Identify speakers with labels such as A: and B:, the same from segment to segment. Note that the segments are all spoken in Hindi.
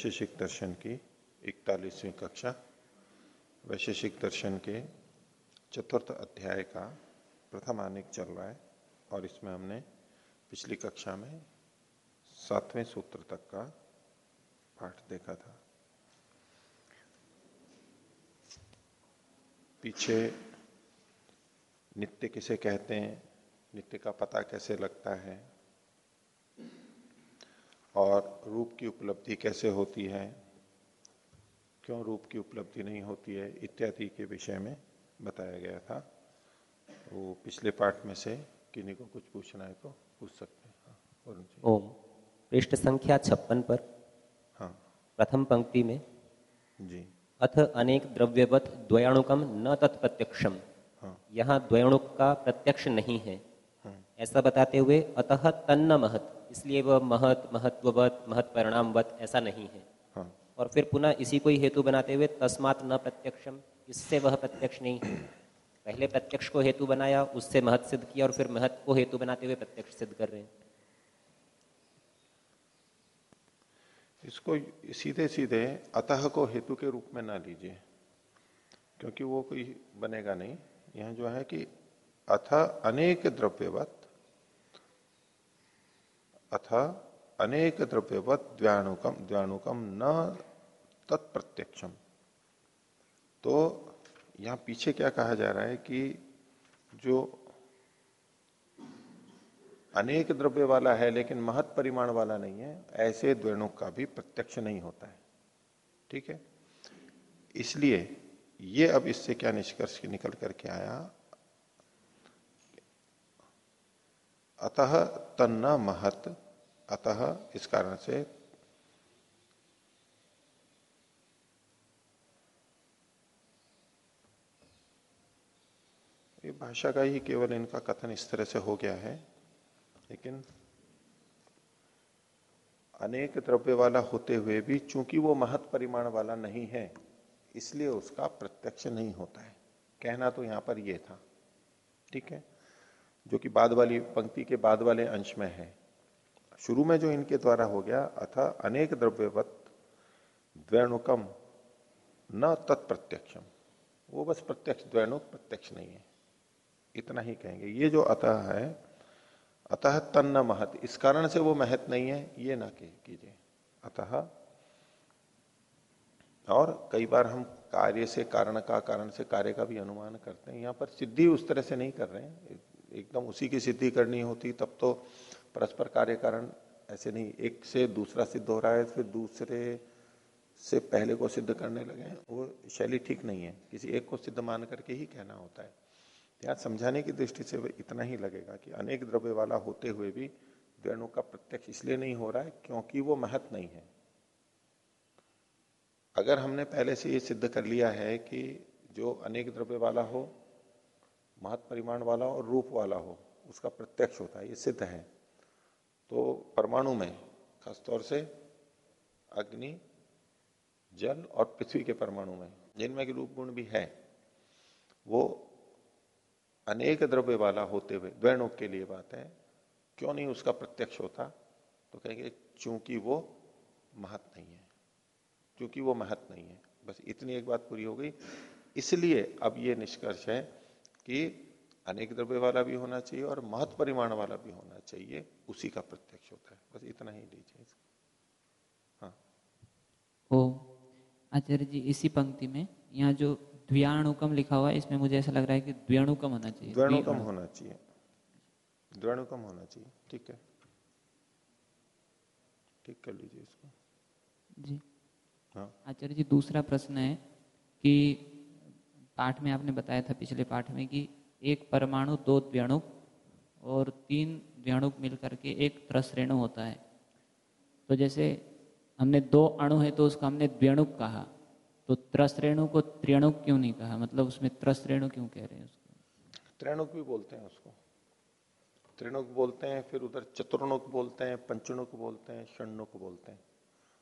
A: वैशेषिक दर्शन की इकतालीसवीं कक्षा, वैशेषिक दर्शन के चतुर्थ अध्याय का प्रथम आनिक चल रहा है और इसमें हमने पिछली कक्षा में सातवें सूत्र तक का पाठ देखा था। पीछे नित्य किसे कहते हैं? नित्य का पता कैसे लगता है? और रूप की उपलब्धि कैसे होती है? क्यों रूप की उपलब्धि नहीं होती है? इत्यादि के विषय में बताया गया था। वो पिछले पाठ में से किन्हीं को कुछ पूछना है तो पूछ सकते हैं। हाँ,
B: ओम। पृष्ठ संख्या छप्पन पर।
A: हाँ।
B: प्रथम पंक्ति में।
A: जी।
B: अथ अनेक द्रव्यवत द्वयाणुकम न तत्प्रत्यक्षम
A: हाँ।
B: यहाँ द्वयाणुक का प्रत्यक्ष नहीं है
A: हाँ।
B: ऐसा बताते हुए अतः तन्न महत इसलिए वह महत महत्ववत महत परिणामवत ऐसा नहीं है।
A: हाँ।
B: और फिर पुनः इसी को ही हेतु बनाते हुए तस्मात न प्रत्यक्षम इससे वह प्रत्यक्ष नहीं है। पहले प्रत्यक्ष को हेतु बनाया उससे महत सिद्ध किया और फिर महत को हेतु बनाते हुए प्रत्यक्ष सिद्ध कर रहे हैं।
A: इसको सीधे सीधे अतः को हेतु के रूप में ना लीजिए क्योंकि वो कोई बनेगा नहीं। यह जो है कि अथ अनेक द्रव्यवत अथ अनेक द्रव्यवत द्व्याणुकम द्व्याणुकम न तत्प्रत्यक्षम। तो यहाँ पीछे क्या कहा जा रहा है कि जो अनेक द्रव्य वाला है, लेकिन महत परिमाण वाला नहीं है, ऐसे द्वेणुक का भी प्रत्यक्ष नहीं होता है। ठीक है? इसलिए ये अब इससे क्या निष्कर्ष निकल करके आया अतः तन्ना महत। अतः इस कारण से ये भाषा का ही केवल इनका कथन इस तरह से हो गया है, लेकिन अनेक द्रव्य वाला होते हुए भी चूँकि वो महत परिमाण वाला नहीं है, इसलिए उसका प्रत्यक्ष नहीं होता है। कहना तो यहाँ पर ये था। ठीक है? जो कि बाद वाली पंक्ति के बाद वाले अंश में है। शुरू में जो इनके द्वारा हो गया, अथा अनेक द्रव्यवत द्वैणुकम न तत्प्रत्यक्षम। वो बस प्रत्यक्ष, द्वैणुक प्रत्यक्ष नहीं है। इतना ही कहेंगे। ये जो अतः है, अतः तन्न महत, इस कारण से वो महत नहीं है, ये ना कह कीजिए। अतः, और कई बार हम कार्य से, कारण का, कारण से कार्य का भी अनुमान करते हैं। यहाँ पर सिद्धि उस तरह से नहीं कर रहे हैं। एकदम उसी की सिद्धि करनी होती, तब तो परस्पर कार्य कारण ऐसे नहीं, एक से दूसरा सिद्ध हो रहा है, फिर दूसरे से पहले को सिद्ध करने लगे वो शैली ठीक नहीं है, किसी एक को सिद्ध मान करके ही कहना होता है। यहाँ समझाने की दृष्टि से इतना ही लगेगा कि अनेक द्रव्य वाला होते हुए भी द्वेणु का प्रत्यक्ष इसलिए नहीं हो रहा है क्योंकि वो महत नहीं है। अगर हमने पहले से ये सिद्ध कर लिया है कि जो अनेक द्रव्य वाला हो महत परिमाण वाला और रूप वाला हो, उसका प्रत्यक्ष होता है, ये सिद्ध है। तो परमाणु में, खासतौर से अग्नि, जल और पृथ्वी के परमाणु में, जिनमें की रूप गुण भी है, वो अनेक द्रव्य वाला होते हुए द्वैणों के लिए बात है, क्यों नहीं उसका प्रत्यक्ष होता? तो कहेंगे, चूँकि वो महत नहीं है क्योंकि वो महत नहीं है। बस इतनी एक बात पूरी हो गई। इसलिए अब ये निष्कर्ष है कि अनेक द्रव्य वाला भी होना चाहिए और महत परिमाण वाला भी होना चाहिए उसी का प्रत्यक्ष होता है। बस इतना ही लीजिए हाँ।
C: ओ आचार्य जी इसी पंक्ति में यहाँ जो द्व्याणुकम लिखा हुआ है इसमें मुझे ऐसा लग रहा है कि द्व्याणुकम होना चाहिए।
A: द्वैणुकम होना चाहिए। द्वैणुकम होना चाहिए। ठीक है। ठीक कर लीजिए इसको।
C: जी।
A: हाँ।
C: आचार्य जी दूसरा प्रश्न है कि पाठ में आपने बताया था पिछले पाठ में कि एक परमाणु, दो द्व्याणुक और तीन द्व्याणुक मिलकर के एक त्रस रेणु होता है। तो जैसे हमने दो अणु है तो उसको हमने द्वेणुक कहा। तो त्रसरेणु को त्रिणुक क्यों नहीं कहा? मतलब उसमें त्रसरेणु क्यों कह रहे हैं उसको?
A: त्रिणुक भी बोलते हैं उसको। त्रिणुक बोलते हैं, फिर उधर चतुर्णुक बोलते हैं, पंचणुक बोलते हैं षणुक बोलते हैं।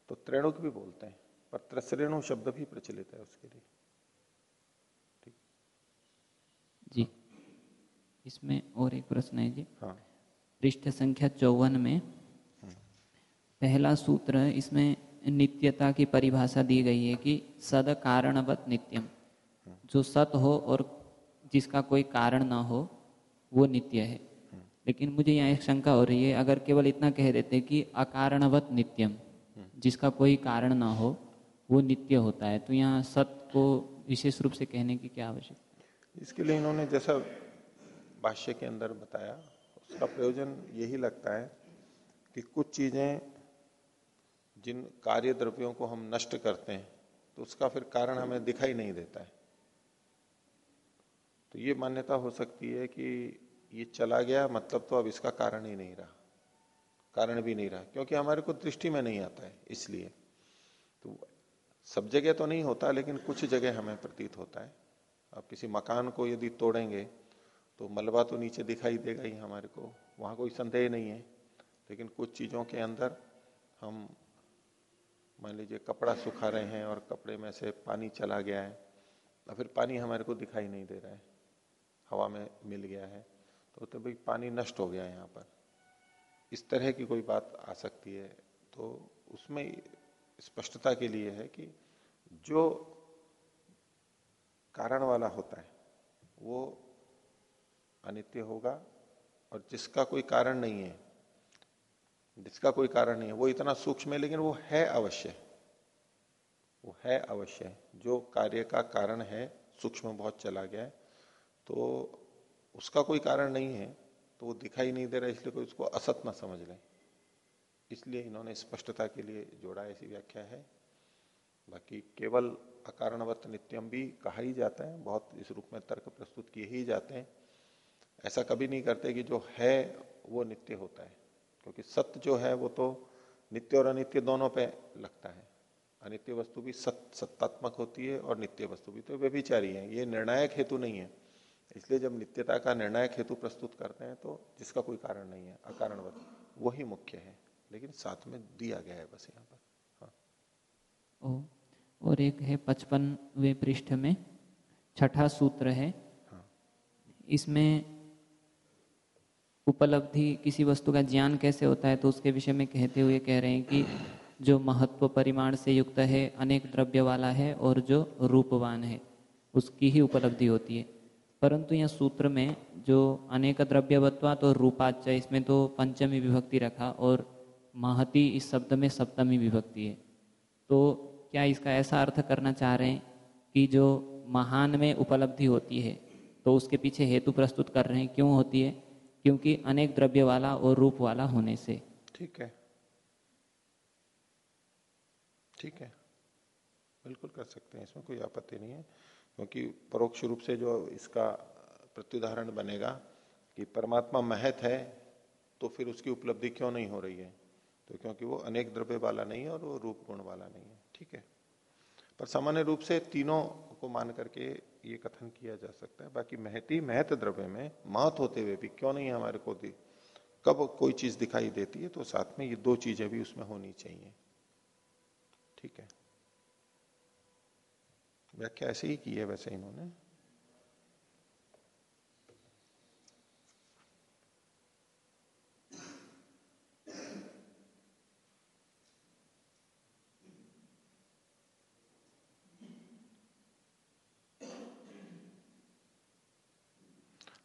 A: तो त्रिणुक भी बोलते हैं, पर त्रसरेणु शब्द भी प्रचलित है उसके लिए
C: ठीक जी। इसमें और एक प्रश्न है जी।
A: हाँ।
C: पृष्ठ संख्या चौवन में पहला सूत्र इसमें नित्यता की परिभाषा दी गई है कि सद कारणवत नित्यम जो सत हो और जिसका कोई कारण ना हो वो नित्य है। लेकिन मुझे यहाँ एक शंका हो रही है अगर केवल इतना कह देते कि अकारणवत नित्यम जिसका कोई कारण ना हो वो नित्य होता है तो यहाँ सत को विशेष रूप से कहने की क्या आवश्यकता
A: इसके लिए इन्होंने जैसा भाष्य के अंदर बताया, उसका प्रयोजन यही लगता है कि कुछ चीज़ें जिन कार्य द्रव्यों को हम नष्ट करते हैं तो उसका फिर कारण हमें दिखाई नहीं देता है। तो ये मान्यता हो सकती है कि ये चला गया मतलब तो अब इसका कारण ही नहीं रहा, कारण भी नहीं रहा, क्योंकि हमारे को दृष्टि में नहीं आता है, इसलिए। तो सब जगह तो नहीं होता, लेकिन कुछ जगह हमें प्रतीत होता है। अब किसी मकान को यदि तोड़ेंगे तो मलबा तो नीचे दिखाई देगा ही हमारे को। वहाँ कोई संदेह नहीं है। लेकिन कुछ चीज़ों के अंदर हम, मान लीजिए, कपड़ा सुखा रहे हैं और कपड़े में से पानी चला गया है तो फिर पानी हमारे को दिखाई नहीं दे रहा है। हवा में मिल गया है। तो तो भाई पानी नष्ट हो गया है यहाँ पर। इस तरह की कोई बात आ सकती है। तो उसमें स्पष्टता के लिए है कि जो कारण वाला होता है, वो अनित्य होगा और जिसका कोई कारण नहीं है, जिसका कोई कारण नहीं है, वो इतना सूक्ष्म है, लेकिन वो है अवश्य, वो है अवश्य। जो कार्य का कारण है, सूक्ष्म बहुत चला गया है तो उसका कोई कारण नहीं है तो वो दिखाई नहीं दे रहा इसलिए कोई उसको असत ना समझ ले। इसलिए इन्होंने स्पष्टता के लिए जोड़ा ऐसी व्याख्या है। बाकी केवल अकारणवत नित्यम भी कहा ही जाता है, बहुत इस रूप में तर्क प्रस्तुत किए ही जाते हैं। ऐसा कभी नहीं करते कि जो है वो नित्य होता है, क्योंकि सत्य जो है वो तो नित्य और अनित्य दोनों पे लगता है। अनित्य वस्तु भी सत, सत्तात्मक होती है और नित्य वस्तु भी तो व्यभिचारी है, ये निर्णायक हेतु नहीं है। इसलिए जब नित्यता का निर्णायक हेतु प्रस्तुत करते हैं तो जिसका कोई कारण नहीं है, अकारणवत वही मुख्य है, लेकिन साथ में दिया गया है बस यहाँ पर। हाँ।
C: और एक है पचपनवे पृष्ठ में छठा सूत्र है। हाँ। इसमें उपलब्धि किसी वस्तु का ज्ञान कैसे होता है तो उसके विषय में कहते हुए कह रहे हैं कि जो महत्व परिमाण से युक्त है अनेक द्रव्य वाला है और जो रूपवान है उसकी ही उपलब्धि होती है। परंतु यह सूत्र में जो अनेक द्रव्यवत्वा तो रूपाच इसमें तो पंचमी विभक्ति रखा और महति इस शब्द में सप्तमी विभक्ति है। तो क्या इसका ऐसा अर्थ करना चाह रहे हैं कि जो महान में उपलब्धि होती है तो उसके पीछे हेतु प्रस्तुत कर रहे हैं, क्यों होती है? क्योंकि अनेक द्रव्य वाला और रूप वाला होने से।
A: ठीक है। ठीक है। बिल्कुल कर सकते हैं, इसमें कोई आपत्ति नहीं है, क्योंकि परोक्ष रूप से जो इसका प्रत्युदाहरण बनेगा कि परमात्मा महत है तो फिर उसकी उपलब्धि क्यों नहीं हो रही है? तो क्योंकि वो अनेक द्रव्य वाला नहीं है और वो रूप गुण वाला नहीं है। ठीक है। पर सामान्य रूप से तीनों को मान करके ये कथन किया जा सकता है। बाकी महती, महत द्रव्य में महत होते हुए भी क्यों नहीं हमारे को दी कब कोई चीज़ दिखाई देती है तो साथ में ये दो चीज़ें भी उसमें होनी चाहिए। ठीक है। व्याख्या ऐसे ही की है वैसे इन्होंने।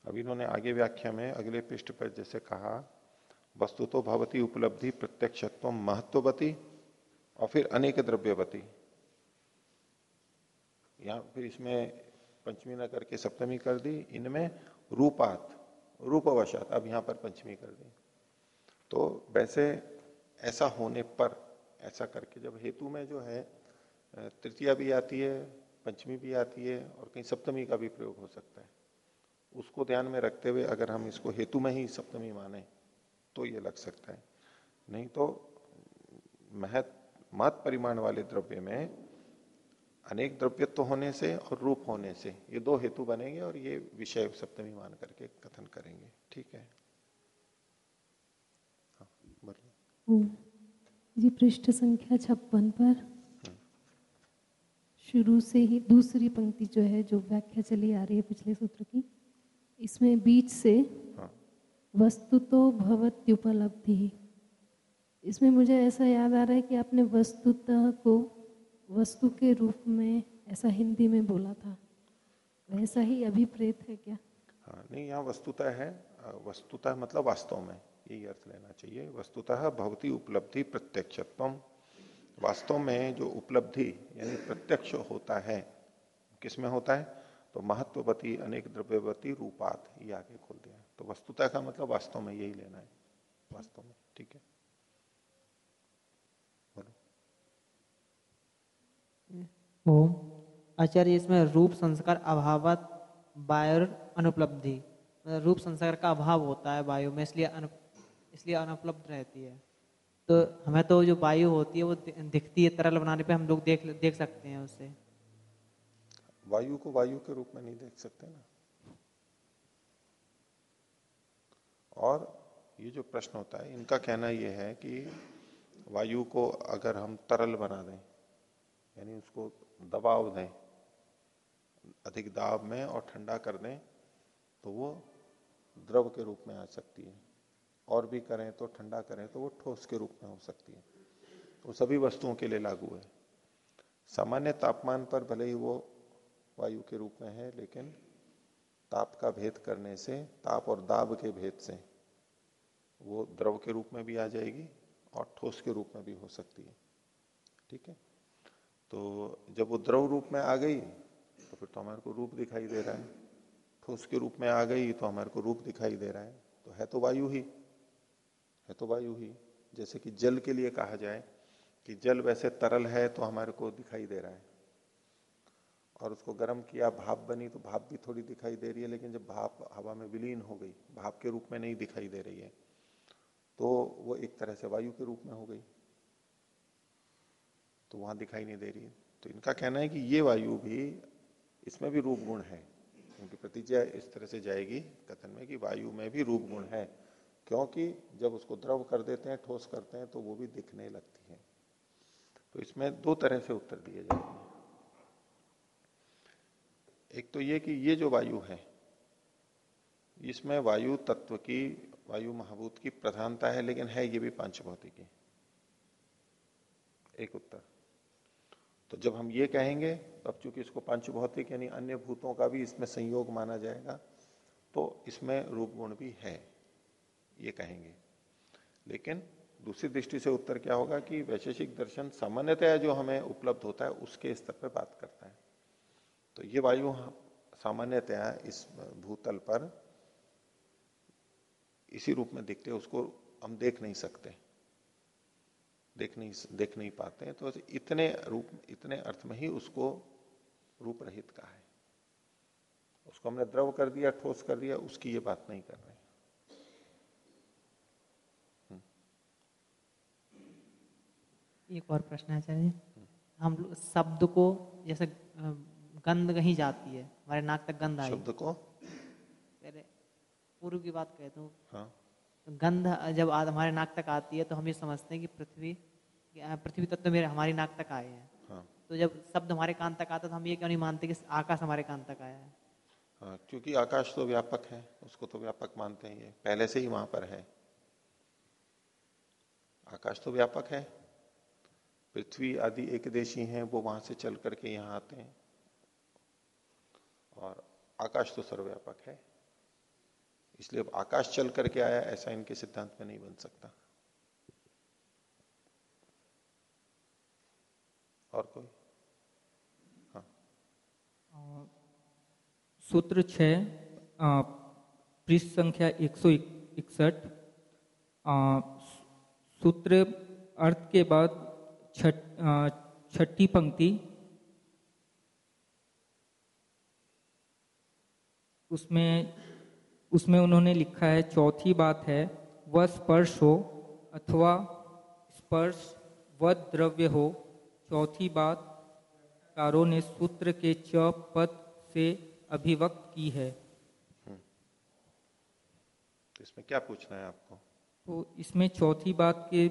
A: अब इन्होंने आगे व्याख्या में अगले पृष्ठ पर जैसे कहा वस्तु तो भवती उपलब्धि प्रत्यक्षत्व महत्ववती और फिर अनेक द्रव्यवती। यहाँ फिर इसमें पंचमी न करके सप्तमी कर दी, इनमें रूपात, रूपवशात, अब यहाँ पर पंचमी कर दी। तो वैसे ऐसा होने पर, ऐसा करके जब हेतु में जो है तृतीया भी आती है, पंचमी भी आती है और कहीं सप्तमी का भी प्रयोग हो सकता है। उसको ध्यान में रखते हुए अगर हम इसको हेतु में ही सप्तमी माने तो ये लग सकता है। नहीं तो महत महत परिमाण वाले द्रव्य में अनेक द्रव्यत्व होने से और रूप होने से ये दो हेतु बनेंगे और ये विषय सप्तमी मान करके कथन करेंगे। ठीक है?
D: हाँ, जी पृष्ठ संख्या छप्पन पर। शुरू से ही दूसरी पंक्ति जो है जो व्याख्या चली आ रही है पिछले सूत्र की इसमें बीच से
A: हाँ।
D: वस्तु तो भवत्युपलब्धि। इसमें मुझे ऐसा याद आ रहा है कि आपने वस्तुतः को वस्तु के रूप में ऐसा हिंदी में बोला था। वैसा ही अभिप्रेत है क्या?
A: हाँ नहीं यहाँ वस्तुतः है। वस्तुतः मतलब वास्तव में यही अर्थ लेना चाहिए। वस्तुतः भवती उपलब्धि प्रत्यक्षत्व वास्तव में जो उपलब्धि यानी प्रत्यक्ष होता है किसमें होता है? तो महत्ववती अनेक द्रव्यवती रूपात ये आगे खोल दिया तो वस्तुता का मतलब वास्तव में यही लेना है। वास्तव में ठीक है?
E: बोलो। ओम। आचार्य इसमें रूप संस्कार अभावत वायु अनुपलब्धि। मतलब रूप संस्कार का अभाव होता है वायु में इसलिए अनु, इसलिए अनुपलब्ध रहती है। तो हमें तो जो वायु होती है वो दिखती है तरल बनाने पे हम लोग देख देख सकते हैं उससे
A: वायु को वायु के रूप में नहीं देख सकते ना। और ये जो प्रश्न होता है, इनका कहना यह है कि वायु को अगर हम तरल बना दें, यानी उसको दबाव दें, अधिक दाब में और ठंडा कर दें तो वो द्रव के रूप में आ सकती है। और भी करें तो ठंडा करें तो वो ठोस के रूप में हो सकती है। तो सभी वस्तुओं के लिए लागू है। सामान्य तापमान पर भले ही वो वायु के रूप में है, लेकिन ताप का भेद करने से, ताप और दाब के भेद से वो द्रव के रूप में भी आ जाएगी और ठोस के रूप में भी हो सकती है। ठीक है? तो जब वो द्रव रूप में आ गई तो फिर तो हमारे को रूप दिखाई दे रहा है। ठोस के रूप में आ गई तो हमारे को रूप दिखाई दे रहा है। तो है तो वायु ही, है तो वायु ही। जैसे कि जल के लिए कहा जाए कि जल वैसे तरल है तो हमारे को दिखाई दे रहा है। और उसको गर्म किया, भाप बनी तो भाप भी थोड़ी दिखाई दे रही है, लेकिन जब भाप हवा में विलीन हो गई, भाप के रूप में नहीं दिखाई दे रही है तो वो एक तरह से वायु के रूप में हो गई। तो वहाँ दिखाई नहीं दे रही तो इनका कहना है कि ये वायु भी, इसमें भी रूप गुण है। क्योंकि प्रतिज्ञा इस तरह से जाएगी कथन में कि वायु में भी रूप गुण है, क्योंकि जब उसको द्रव कर देते हैं, ठोस करते हैं तो वो भी दिखने लगती है। तो इसमें दो तरह से उत्तर दिए जाएँगे। एक तो ये कि ये जो वायु है, इसमें वायु तत्व की, वायु महाभूत की प्रधानता है, लेकिन है ये भी पाँच भौतिकी एक उत्तर। तो जब हम ये कहेंगे तो अब चूँकि इसको पंच भौतिक यानी अन्य भूतों का भी इसमें संयोग माना जाएगा तो इसमें रूप गुण भी है, ये कहेंगे। लेकिन दूसरी दृष्टि से उत्तर क्या होगा कि वैशेषिक दर्शन सामान्यतया जो हमें उपलब्ध होता है, उसके स्तर पर बात करता है। तो ये वायु सामान्यतया इस भूतल पर इसी रूप में दिखते उसको हम देख नहीं सकते। देख नहीं देख नहीं पाते तो इतने रूप, इतने अर्थ में ही उसको रूप रहित कहा है। उसको हमने द्रव कर दिया, ठोस कर दिया, उसकी ये बात नहीं कर रहे
E: हम्म। एक और प्रश्न आचार्य हम शब्द को जैसे गंध कहीं जाती है हमारे नाक तक गंध आई
A: शब्द को?
E: पहले पूर्व की बात कहते हो
A: हाँ।
E: तो गंध जब हमारे नाक तक आती है तो हम ये समझते हैं कि पृथ्वी पृथ्वी तत्व तो मेरे हमारी नाक तक आए हैं।
A: हाँ।
E: तो जब शब्द हमारे कान तक आता तो हम ये क्यों नहीं मानते कि आकाश हमारे कान तक आया है?
A: हाँ क्योंकि आकाश तो व्यापक है उसको तो व्यापक मानते हैं ये। पहले से ही वहाँ पर है। आकाश तो व्यापक है। पृथ्वी आदि एक देशी हैं वो वहाँ से चल करके यहाँ आते हैं। और आकाश तो सर्वव्यापक है। इसलिए अब आकाश चल करके आया, ऐसा इनके सिद्धांत में नहीं बन सकता। और कोई? हाँ।
F: सूत्र छ पृष्ठ संख्या एक सौ इकसठ। सूत्र अर्थ के बाद छठ छठी पंक्ति उसमें उसमें उन्होंने लिखा है चौथी बात है वह स्पर्श हो अथवा स्पर्श व द्रव्य हो। चौथी बात कारों ने सूत्र के च पद से अभिव्यक्त की है।
A: तो इसमें क्या पूछना है आपको?
F: तो इसमें चौथी बात के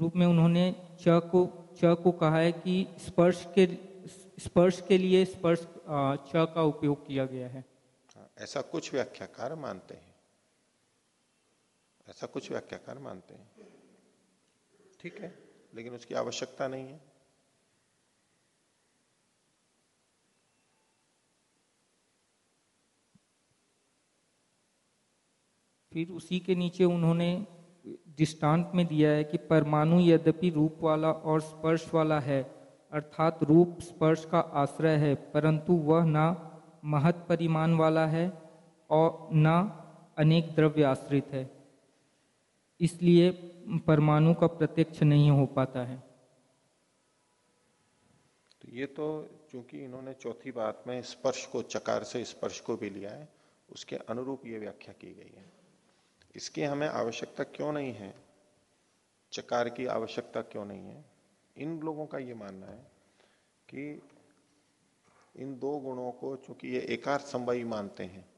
F: रूप में उन्होंने च को च को कहा है कि स्पर्श के स्पर्श के लिए स्पर्श च का उपयोग किया गया हाँ,
A: ऐसा कुछ व्याख्याकार मानते हैं। ऐसा कुछ व्याख्याकार मानते हैं। ठीक है, लेकिन उसकी आवश्यकता नहीं है।
F: फिर उसी के नीचे उन्होंने दृष्टांत में दिया है कि परमाणु यद्यपि रूप वाला और स्पर्श वाला है, अर्थात रूप स्पर्श का आश्रय है, परंतु वह ना महत परिमाण वाला है और न अनेक द्रव्य आश्रित है। इसलिए परमाणु का प्रत्यक्ष नहीं हो पाता है।
A: तो ये तो चूँकि इन्होंने चौथी बात में स्पर्श को, चकार से स्पर्श को भी लिया है, उसके अनुरूप ये व्याख्या की गई है। इसकी हमें आवश्यकता क्यों नहीं है? चकार की आवश्यकता क्यों नहीं है? इन लोगों का ये मानना है कि इन दो गुणों को, चूँकि ये एकार्थ संवाई मानते हैं,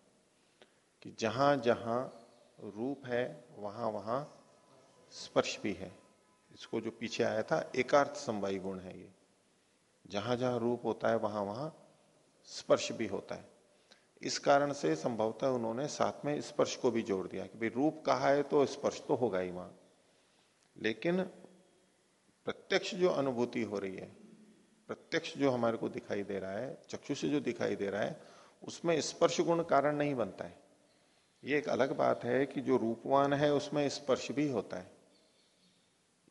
A: कि जहाँ जहाँ रूप है, वहाँ वहाँ स्पर्श भी है। इसको जो पीछे आया था, एकार्थ संवाई गुण है ये। जहाँ जहाँ रूप होता है, वहाँ वहाँ स्पर्श भी होता है। इस कारण से संभवतः उन्होंने साथ में स्पर्श को भी जोड़ दिया, कि भाई रूप कहा है तो स्पर्श तो होगा ही वहाँ। लेकिन प्रत्यक्ष जो अनुभूति हो रही है प्रत्यक्ष जो हमारे को दिखाई दे रहा है, चक्षु से जो दिखाई दे रहा है, उसमें स्पर्श गुण कारण नहीं बनता है। ये एक अलग बात है कि जो रूपवान है, उसमें स्पर्श भी होता है।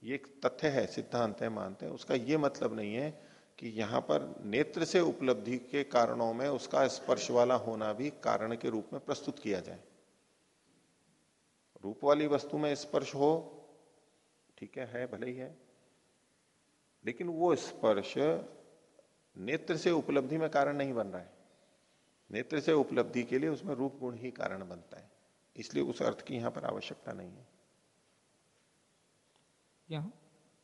A: ये एक तथ्य है, सिद्धांत है, मानते हैं। उसका ये मतलब नहीं है कि यहाँ पर नेत्र से उपलब्धि के कारणों में उसका स्पर्श वाला होना भी कारण के रूप में प्रस्तुत किया जाए। रूप वाली वस्तु में स्पर्श हो, ठीक है है, भले ही है। लेकिन वो स्पर्श नेत्र से उपलब्धि में कारण नहीं बन रहा है। नेत्र से उपलब्धि के लिए उसमें रूप गुण ही कारण बनता है। इसलिए उस अर्थ की यहाँ पर आवश्यकता नहीं है।
F: यहाँ?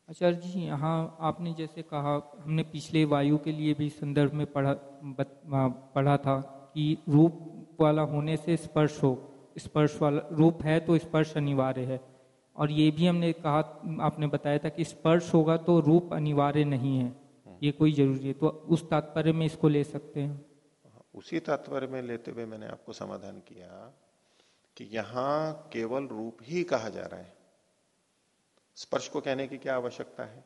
F: आचार्य जी, यहाँ आपने जैसे कहा, हमने पिछले वायु के लिए भी संदर्भ में पढ़ा पढ़ा था कि रूप वाला होने से स्पर्श हो, स्पर्श वाला, रूप है तो स्पर्श अनिवार्य है। और ये भी हमने कहा, आपने बताया था कि स्पर्श होगा तो रूप अनिवार्य नहीं है। ये कोई ज़रूरी है तो उस तात्पर्य में इसको ले सकते हैं।
A: उसी तात्पर्य में लेते हुए मैंने आपको समाधान किया कि यहाँ केवल रूप ही कहा जा रहा है। स्पर्श को कहने की क्या आवश्यकता है?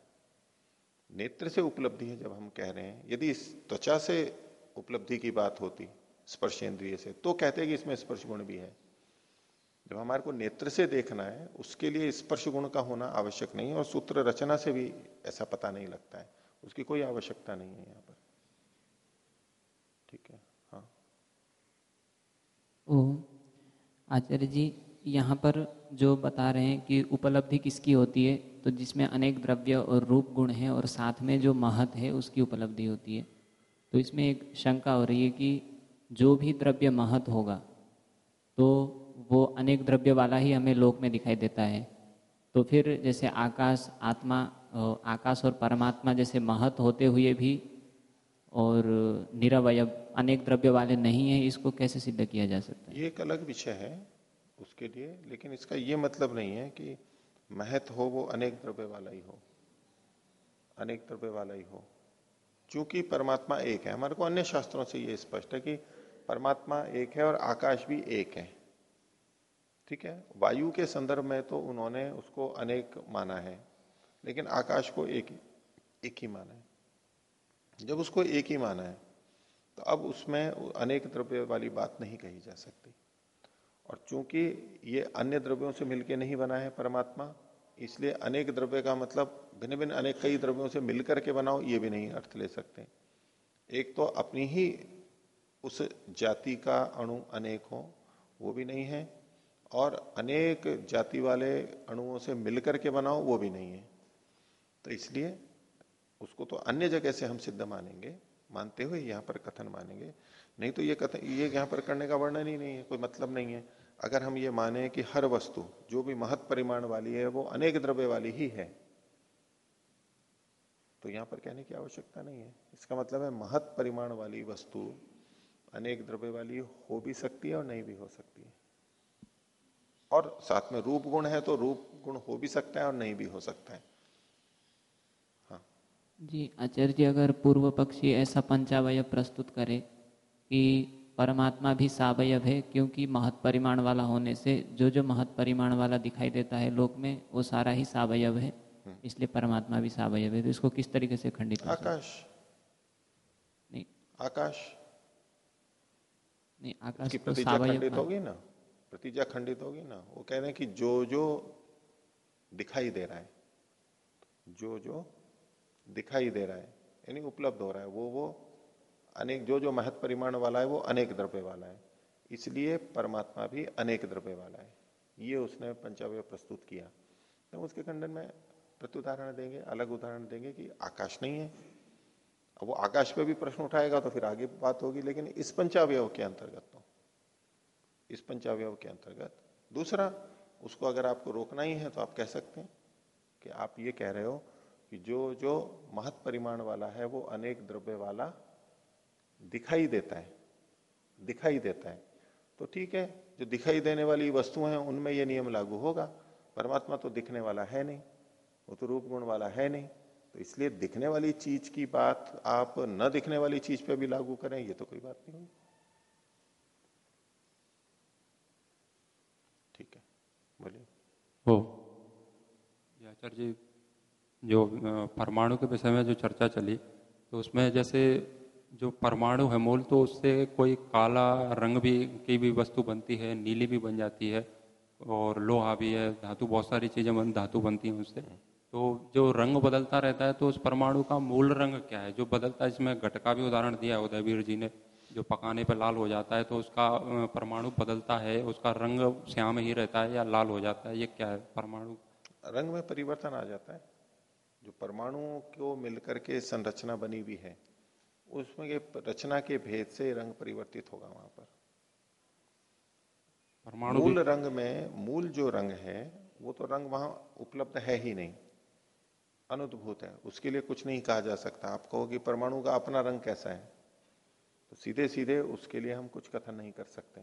A: नेत्र से उपलब्धि है जब हम कह रहे हैं। यदि त्वचा से उपलब्धि की बात होती स्पर्श इंद्रिय से तो कहते हैं कि इसमें स्पर्श गुण भी है। जब हमारे को नेत्र से देखना है, उसके लिए स्पर्श गुण का होना आवश्यक नहीं है और सूत्र रचना से भी ऐसा पता नहीं लगता है। उसकी कोई आवश्यकता नहीं है यहाँ पर। ठीक है? हाँ।
C: ओ, आचार्य जी, यहाँ पर जो बता रहे हैं कि उपलब्धि किसकी होती है तो जिसमें अनेक द्रव्य और रूप गुण है और साथ में जो महत है, उसकी उपलब्धि होती है। तो इसमें एक शंका हो रही है कि जो भी द्रव्य महत होगा तो वो अनेक द्रव्य वाला ही हमें लोक में दिखाई देता है। तो फिर जैसे आकाश, आत्मा आकाश और परमात्मा जैसे महत होते हुए भी और निरवय, अनेक द्रव्य वाले नहीं है, इसको कैसे सिद्ध किया जा सकता है?
A: ये एक अलग विषय है उसके लिए, लेकिन इसका ये मतलब नहीं है कि महत हो वो अनेक द्रव्य वाला ही हो। अनेक द्रव्य वाला ही हो। चूँकि परमात्मा एक है। हमारे को अन्य शास्त्रों से ये स्पष्ट है कि परमात्मा एक है और आकाश भी एक है। ठीक है? वायु के संदर्भ में तो उन्होंने उसको अनेक माना है, लेकिन आकाश को एक ही एक ही माना है। जब उसको एक ही माना है तो अब उसमें अनेक द्रव्य वाली बात नहीं कही जा सकती। और चूँकि ये अन्य द्रव्यों से मिलके नहीं बना है परमात्मा, इसलिए अनेक द्रव्य का मतलब भिन्न भिन्न अनेक कई द्रव्यों से मिलकर के बनाओ, ये भी नहीं अर्थ ले सकते। एक तो अपनी ही उस जाति का अणु अनेक हो, वो भी नहीं है। और अनेक जाति वाले अणुओं से मिलकर के बनाओ, वो भी नहीं है। तो इसलिए उसको तो अन्य जगह से हम सिद्ध मानेंगे। मानते हुए यहाँ पर कथन मानेंगे। नहीं तो ये कथन, ये यहाँ पर करने का वर्णन ही नहीं है, कोई मतलब नहीं है। अगर हम ये माने कि हर वस्तु, जो भी महत परिमाण वाली है, वो अनेक द्रव्य वाली ही है तो यहाँ पर कहने की आवश्यकता नहीं है। इसका मतलब है महत परिमाण वाली वस्तु अनेक द्रव्य वाली हो भी सकती है और नहीं भी हो सकती है। और साथ में रूप गुण है तो रूप गुण हो भी सकता है और नहीं भी हो सकता है। हाँ।
C: जी आचार्य जी अगर पूर्व पक्षी ऐसा पंचावय प्रस्तुत करे कि परमात्मा भी सावयव है क्योंकि महत परिमाण वाला होने से जो जो महत परिमाण वाला दिखाई देता है लोक में वो सारा ही सावयव है। हम्म। इसलिए परमात्मा भी सावयव है। तो इसको किस तरीके से खंडित
A: आकाश। नहीं। आकाश।
C: नहीं आकाश
A: तो खंडित होगी ना? प्रतिज्ञा खंडित होगी ना, वो कह रहे हैं कि जो जो दिखाई दे रहा है, जो जो दिखाई दे रहा है, यानी उपलब्ध हो रहा है, वो वो अनेक, जो जो महत परिमाण वाला है, वो अनेक द्रव्य वाला है। इसलिए परमात्मा भी अनेक द्रव्य वाला है। ये उसने पंचावय प्रस्तुत किया। तो उसके खंडन में प्रत्युदाहरण देंगे, अलग उदाहरण देंगे कि आकाश नहीं है। अब वो आकाश पे भी प्रश्न उठाएगा तो फिर आगे बात होगी, लेकिन इस पंचावय के अंतर्गत तो। इस पंचावय के अंतर्गत? दूसरा, उसको अगर आपको रोकना ही है तो आप कह सकते हैं कि आप ये कह रहे हो कि जो जो महत परिमाण वाला है वो अनेक द्रव्य वाला दिखाई देता है, दिखाई देता है। तो ठीक है, जो दिखाई देने वाली वस्तुएँ हैं, उनमें यह नियम लागू होगा। परमात्मा तो दिखने वाला है नहीं, वो तो रूप गुण वाला है नहीं। तो इसलिए दिखने वाली चीज़ की बात आप न दिखने वाली चीज़ पे भी लागू करें, ये तो कोई बात नहीं होगी ठीक है बोलिए
G: हो। आचार्य जी, जो परमाणु के विषय में जो चर्चा चली तो उसमें जैसे जो परमाणु है मूल तो उससे कोई काला रंग भी, की भी वस्तु बनती है, नीली भी बन जाती है, और लोहा भी है, धातु, बहुत सारी चीज़ें बन, धातु बनती हैं उससे। तो जो रंग बदलता रहता है तो उस परमाणु का मूल रंग क्या है? जो बदलता है इसमें घट का भी उदाहरण दिया है, उदयवीर जी ने जो पकाने पर लाल हो जाता है तो उसका परमाणु बदलता है उसका रंग श्याम ही रहता है या लाल हो जाता है ये क्या है परमाणु?
A: रंग में परिवर्तन आ जाता है। जो परमाणु को मिलकर के संरचना बनी हुई है उसमें के रचना के भेद से रंग परिवर्तित होगा वहाँ पर। परमाणु मूल रंग में मूल जो रंग है वो तो रंग वहाँ उपलब्ध है ही नहीं। अनुद्भूत है उसके लिए कुछ नहीं कहा जा सकता। आप कहो कि परमाणु का अपना रंग कैसा है? तो सीधे सीधे उसके लिए हम कुछ कथन नहीं कर सकते।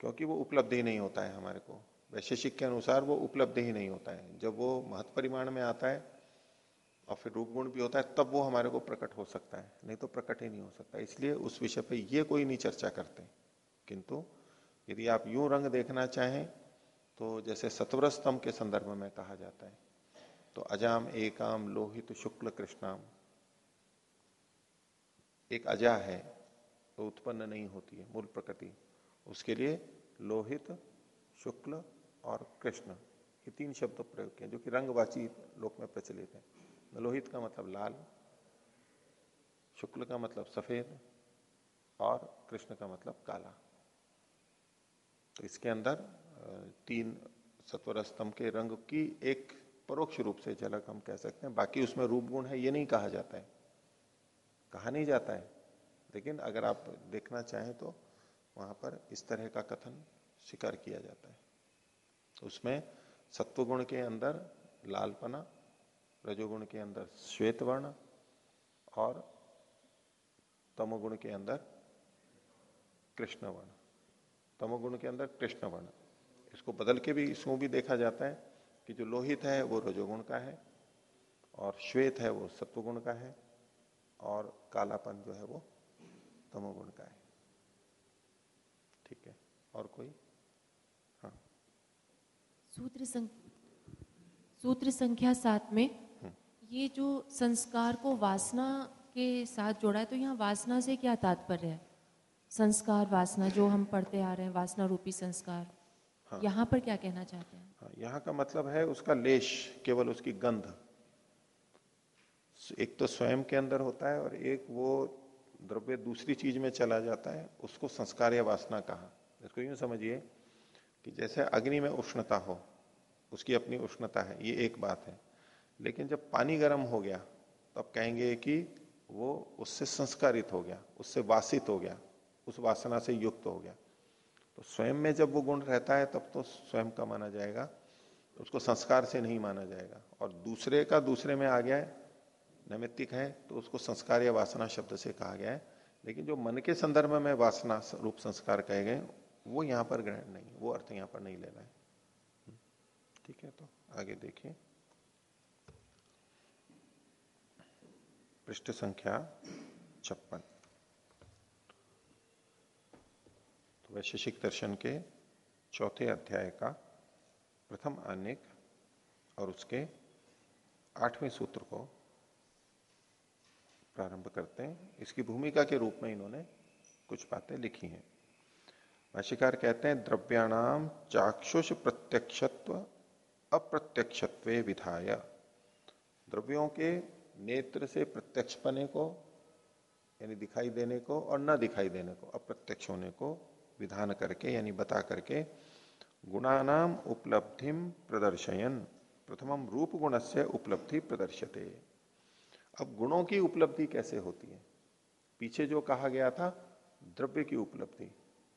A: क्योंकि वो उपलब्ध ही नहीं होता है हमारे को। वैशेषिक के अनुसार वो उपलब्ध ही नहीं होता है। जब वो महत्व परिमाण में आता है और फिर रूप गुण भी होता है, तब वो हमारे को प्रकट हो सकता है। नहीं तो प्रकट ही नहीं हो सकता। इसलिए उस विषय पे ये कोई नहीं चर्चा करते। किंतु यदि आप यूँ रंग देखना चाहें तो जैसे सत्वर स्तंभ के संदर्भ में कहा जाता है। तो अजाम, एकाम, लोहित, शुक्ल, कृष्णाम। एक अजा है तो उत्पन्न नहीं होती है, मूल प्रकृति। उसके लिए लोहित, शुक्ल और कृष्ण, ये तीन शब्द प्रयोग किए जो कि रंगवाची लोक में प्रचलित है। लोहित का मतलब लाल, शुक्ल का मतलब सफ़ेद, और कृष्ण का मतलब काला। तो इसके अंदर तीन सत्वर स्तंभ के रंग की एक परोक्ष रूप से झलक हम कह सकते हैं, बाकी उसमें रूप गुण है, ये नहीं कहा जाता है। कहा नहीं जाता है। लेकिन अगर आप देखना चाहें तो वहाँ पर इस तरह का कथन स्वीकार किया जाता है। उसमें सत्व गुण के अंदर लालपना, रजोगुण के अंदर श्वेत वर्ण और तमोगुण के अंदर कृष्ण वर्ण तमोगुण के अंदर कृष्ण वर्ण इसको बदल के भी इसको भी देखा जाता है कि जो लोहित है वो रजोगुण का है और श्वेत है वो सत्वगुण का है। और कालापन जो है वो तमोगुण का है। ठीक है? और कोई? हाँ।
H: सूत्र संख... सूत्र संख्या सात में ये जो संस्कार को वासना के साथ जोड़ा है तो यहाँ वासना से क्या तात्पर्य है? संस्कार वासना जो हम पढ़ते आ रहे हैं वासना रूपी संस्कार। हाँ। यहाँ पर क्या कहना चाहते हैं?
A: हाँ, यहाँ का मतलब है उसका लेश केवल उसकी गंध। एक तो स्वयं के अंदर होता है और एक वो द्रव्य दूसरी चीज़ में चला जाता है, उसको संस्कार या वासना कहा। इसको यूँ समझिए कि जैसे अग्नि में उष्णता हो, उसकी अपनी उष्णता है, ये एक बात है। लेकिन जब पानी गर्म हो गया तो कहेंगे कि वो उससे संस्कारित हो गया, उससे वासित हो गया, उस वासना से युक्त हो गया। तो स्वयं में जब वो गुण रहता है, तब तो स्वयं का माना जाएगा, उसको संस्कार से नहीं माना जाएगा। और दूसरे का दूसरे में आ गया है नैमित्तिक है तो उसको संस्कार या वासना शब्द से कहा गया है। लेकिन जो मन के संदर्भ में वासना रूप संस्कार कहे गए, वो यहाँ पर ग्रहण नहीं वो अर्थ यहाँ पर नहीं लेना है। ठीक है तो आगे देखिए। पृष्ठ संख्या छप्पन। तो वैशेषिक दर्शन के चौथे अध्याय का प्रथम अनेक और उसके आठवें सूत्र को प्रारंभ करते हैं। इसकी भूमिका के रूप में इन्होंने कुछ बातें लिखी हैं। भाष्यकार कहते हैं, द्रव्याणाम चाक्षुष प्रत्यक्षत्व अप्रत्यक्षत्व विधाय। द्रव्यों के नेत्र से प्रत्यक्ष पने को, यानी दिखाई देने को और न दिखाई देने को, अप्रत्यक्ष होने को विधान करके, यानी बता करके गुणानाम उपलब्धिम प्रदर्शयन। प्रथमम रूप गुण से उपलब्धि प्रदर्शते अब गुणों की उपलब्धि कैसे होती है? पीछे जो कहा गया था, द्रव्य की उपलब्धि।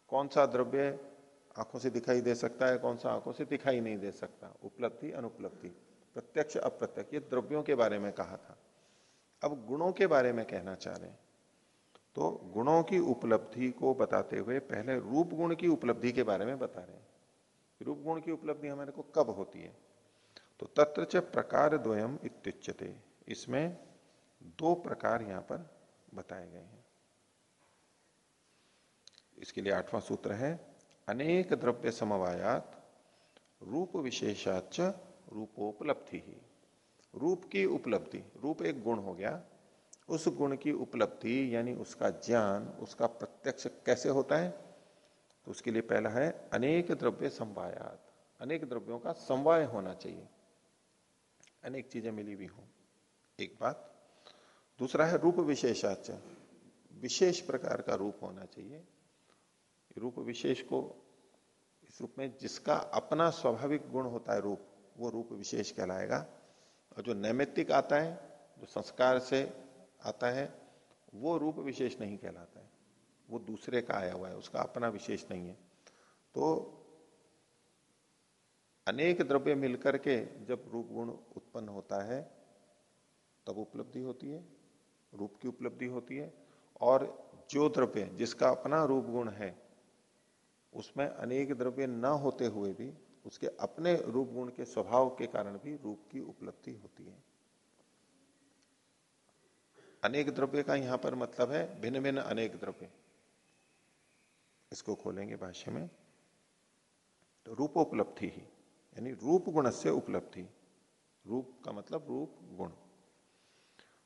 A: कौन सा द्रव्य आँखों से दिखाई दे सकता है, कौन सा आँखों से दिखाई नहीं दे सकता? उपलब्धि, अनुपलब्धि। प्रत्यक्ष, अप्रत्यक्ष, ये द्रव्यों के बारे में कहा था। अब गुणों के बारे में कहना चाह रहे हैं। तो गुणों की उपलब्धि को बताते हुए पहले रूप गुण की उपलब्धि के बारे में बता रहे हैं। रूप गुण की उपलब्धि हमारे को कब होती है? तो तत्र च प्रकार द्वयम इत्युच्यते। इसमें दो प्रकार यहाँ पर बताए गए हैं। इसके लिए आठवां सूत्र है, अनेक द्रव्य समवायात रूप विशेषाच रूपोपलब्धि ही। रूप की उपलब्धि, रूप एक गुण हो गया। उस गुण की उपलब्धि यानी उसका ज्ञान, उसका प्रत्यक्ष कैसे होता है? तो उसके लिए पहला है, अनेक द्रव्य समवायात। अनेक द्रव्यों का समवाय होना चाहिए। अनेक चीज़ें मिली हुई हो। एक बात दूसरा है रूप विशेषाच। विशेष प्रकार का रूप होना चाहिए। रूप विशेष को इस रूप में जिसका अपना स्वाभाविक गुण होता है रूप, वो रूप विशेष कहलाएगा। और जो नैमित्तिक आता है, जो संस्कार से आता है, वो रूप विशेष नहीं कहलाता है। वो दूसरे का आया हुआ है, उसका अपना विशेष नहीं है। तो अनेक द्रव्य मिलकर के जब रूप गुण उत्पन्न होता है, तब उपलब्धि होती है। रूप की उपलब्धि होती है और जो द्रव्य जिसका अपना रूप गुण है, उसमें अनेक द्रव्य न होते हुए भी उसके अपने रूप गुण के स्वभाव के कारण भी रूप की उपलब्धि होती है। अनेक द्रव्य का यहाँ पर मतलब है भिन्न भिन्न अनेक द्रव्य। इसको खोलेंगे भाष्य में। तो रूपोपलब्धि ही, यानी रूप गुण से उपलब्धि। रूप का मतलब रूप गुण।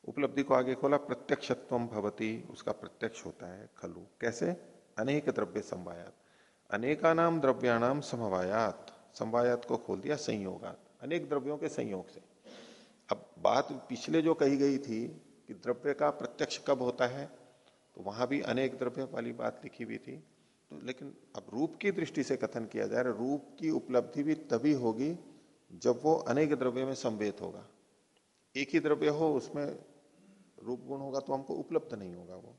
A: उपलब्धि को आगे खोला, प्रत्यक्षत्व भवती, उसका प्रत्यक्ष होता है, खलु। कैसे? अनेक द्रव्य संवायात अनेका नाम द्रव्याणाम समवायात। समवायात को खोल दिया, संयोगात। अनेक द्रव्यों के संयोग से। अब बात पिछले जो कही गई थी कि द्रव्य का प्रत्यक्ष कब होता है तो वहाँ भी अनेक द्रव्य वाली बात लिखी हुई थी। तो लेकिन अब रूप की दृष्टि से कथन किया जा रहा है रूप की उपलब्धि भी तभी होगी जब वो अनेक द्रव्य में संवेद होगा। एक ही द्रव्य हो, उसमें रूप गुण होगा तो हमको उपलब्ध नहीं होगा वो।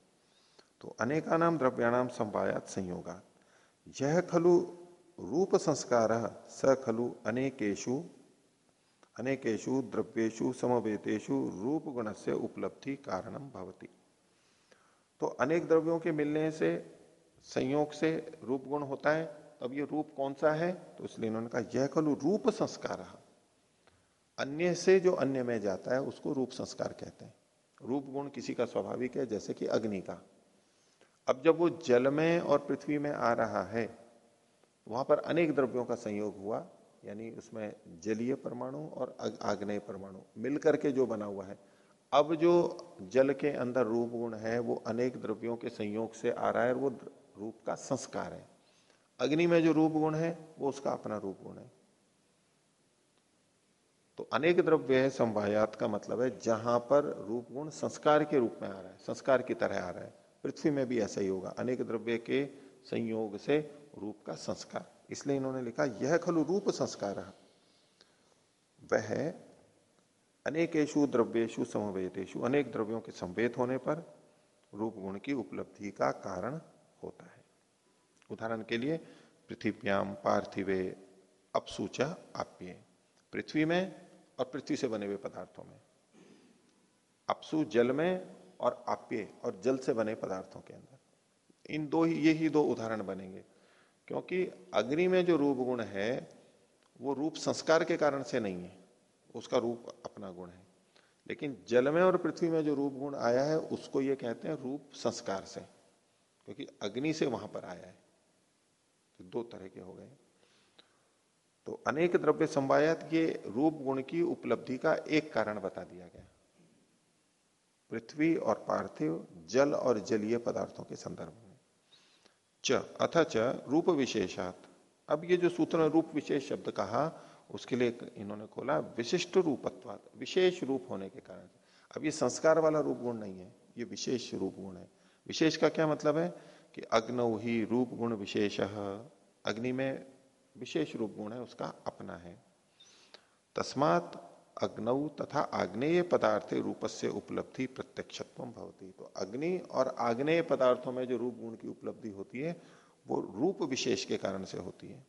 A: तो अनेका नाम द्रव्याणाम संवायात संयोगा यह खलु रूप संस्कार, स खलु अनेकेशु अनेकेशु द्रव्येशु समवेतेशु रूप गुण से उपलब्धि कारणम भवती। तो अनेक द्रव्यों के मिलने से, संयोग से रूप गुण होता है, तब ये रूप कौन सा है? तो इसलिए इन्होंने कहा, यह खलु रूप संस्कार। अन्य से जो अन्य में जाता है, उसको रूप संस्कार कहते हैं। रूप गुण किसी का स्वाभाविक है, जैसे कि अग्नि का। अब जब वो जल में और पृथ्वी में आ रहा है, वहाँ पर अनेक द्रव्यों का संयोग हुआ, यानी उसमें जलीय परमाणु और आग्नेय परमाणु मिलकर के जो बना हुआ है। अब जो जल के अंदर रूप गुण है, वो अनेक द्रव्यों के संयोग से आ रहा है और वो रूप का संस्कार है। अग्नि में जो रूप गुण है, वो उसका अपना रूप गुण है। तो अनेक द्रव्य है, संवायात का मतलब है जहाँ पर रूप गुण संस्कार के रूप में आ रहा है, संस्कार की तरह आ रहा है। पृथ्वी में भी ऐसा ही होगा। अनेक द्रव्य के संयोग से रूप का संस्कार। इसलिए इन्होंने लिखा, यह खलु रूप संस्कार वह अनेकेशु द्रव्येशु समवेदेशु अनेक द्रव्यों के संवेद होने पर रूप गुण की उपलब्धि का कारण होता है। उदाहरण के लिए पृथ्व्याम पार्थिवे अपसूचा आप्य। पृथ्वी में और पृथ्वी से बने हुए पदार्थों में। अपसु जल में और आप्य और जल से बने पदार्थों के अंदर। इन दो ही, ये ही दो उदाहरण बनेंगे। क्योंकि अग्नि में जो रूप गुण है, वो रूप संस्कार के कारण से नहीं है। उसका रूप अपना गुण है। लेकिन जल में और पृथ्वी में जो रूप गुण आया है, उसको ये कहते हैं रूप संस्कार से। क्योंकि अग्नि से वहाँ पर आया है। तो दो तरह के हो गए। तो अनेक द्रव्य संवायत ये रूप गुण की उपलब्धि का एक कारण बता दिया गया। पृथ्वी और पार्थिव, जल और जलीय पदार्थों के संदर्भ में। च, अथ च, रूप विशेषात। अब ये जो सूत्र रूप विशेष शब्द कहा, उसके लिए इन्होंने खोला विशिष्ट रूपत्वाद विशेष रूप होने के कारण। अब ये संस्कार वाला रूप गुण नहीं है, ये विशेष रूप गुण है। विशेष का क्या मतलब है? कि अग्नौ ही रूप गुण विशेष। अग्नि में विशेष रूप गुण है, उसका अपना है। तस्मात अग्नौ तथा आग्नेय पदार्थ रूप से उपलब्धि प्रत्यक्षत्व भवती। तो अग्नि और आग्नेय पदार्थों में जो रूप गुण की उपलब्धि होती है, वो रूप विशेष के कारण से होती है।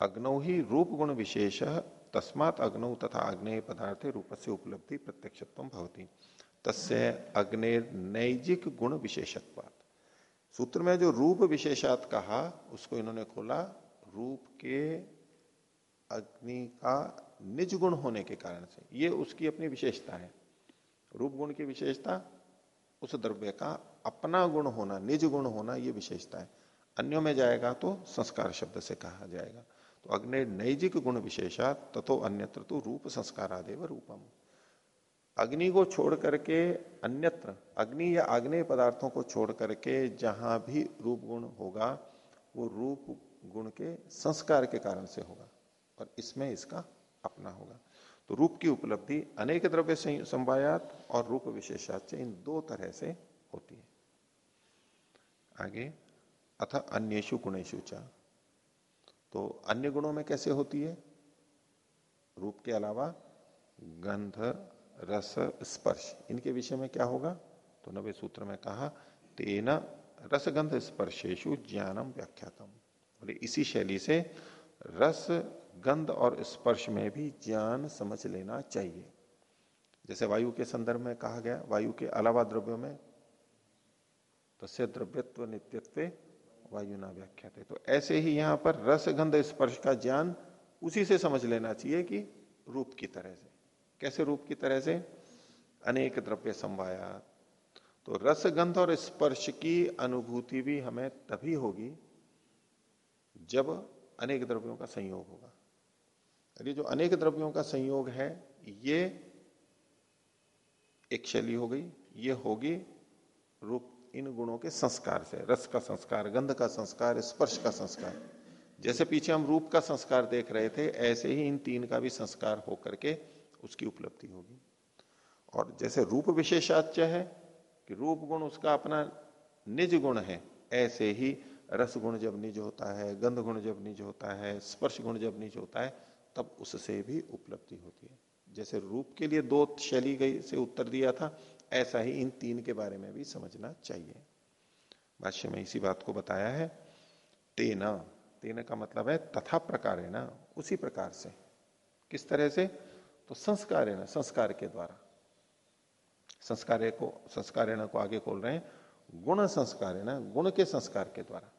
A: अग्नौ ही रूप गुण विशेष, तस्मात अग्नौ तथा अग्नेय पदार्थ रूप से उपलब्धि प्रत्यक्षत्व भवती। तस्य अग्नि नैजिक गुण विशेषत्वात। सूत्र में जो रूप विशेषात कहा, उसको इन्होंने खोला, रूप के अग्नि का निज गुण होने के कारण से। ये उसकी अपनी विशेषता है। रूप गुण की विशेषता, उस द्रव्य का अपना गुण होना, निज गुण होना, ये विशेषता है। अन्यों में जाएगा तो संस्कार शब्द से कहा जाएगा। तो अग्नि नैजिक गुण विशेषा तथो अन्यत्र तो रूप संस्कार आदेव रूपम। अग्नि को छोड़ करके अन्यत्र, अग्नि या आग्नेय पदार्थों को छोड़ करके जहाँ भी रूप गुण होगा, वो रूप गुण के संस्कार के कारण से होगा और इसमें इसका अपना होगा। तो रूप की उपलब्धि अनेक द्रव्य संवायात और रूप विशेषात से इन दो तरह से होती है। आगे, अथ अन्येषु गुणेशु चा। तो अन्य गुणों में कैसे होती है? रूप के अलावा गंध रस स्पर्श। इनके विषय में क्या होगा? तो नवे सूत्र में कहा, तेना रसगंध स्पर्शेशु ज्ञानम व्याख्यातम। बोले, इसी शैली से रस, गंध और स्पर्श में भी ज्ञान समझ लेना चाहिए। जैसे वायु के संदर्भ में कहा गया, वायु के अलावा द्रव्यों में तस्य द्रव्यत्व नित्यत्व वायु ना व्याख्या तो ऐसे ही यहाँ पर रस गंध स्पर्श का ज्ञान उसी से समझ लेना चाहिए कि रूप की तरह से। कैसे रूप की तरह से? अनेक द्रव्य संवाया तो रस गंध और स्पर्श की अनुभूति भी हमें तभी होगी जब अनेक द्रव्यों का संयोग होगा। ये जो अनेक द्रव्यों का संयोग है, ये एक शैली हो गई, ये होगी रूप इन गुणों के संस्कार से। रस का संस्कार, गंध का संस्कार, स्पर्श का संस्कार। जैसे पीछे हम रूप का संस्कार देख रहे थे, ऐसे ही इन तीन का भी संस्कार होकर के उसकी उपलब्धि होगी। और जैसे रूप विशेषाच्य है कि रूप गुण उसका अपना निज गुण है, ऐसे ही रस गुण जब निज होता है, गंध गुण जब निज होता है, स्पर्श गुण जब निज होता है, तब उससे भी उपलब्धि होती है। जैसे रूप के लिए दो शैली गई से उत्तर दिया था, ऐसा ही इन तीन के बारे में भी समझना चाहिए। भाष्य में इसी बात को बताया है, तेना तेना का मतलब है तथा प्रकार है ना उसी प्रकार से। किस तरह से? तो संस्कार है ना, संस्कार के द्वारा। संस्कार को संस्कार है ना को आगे खोल रहे हैं। गुण संस्कार है ना, गुण के संस्कार के द्वारा।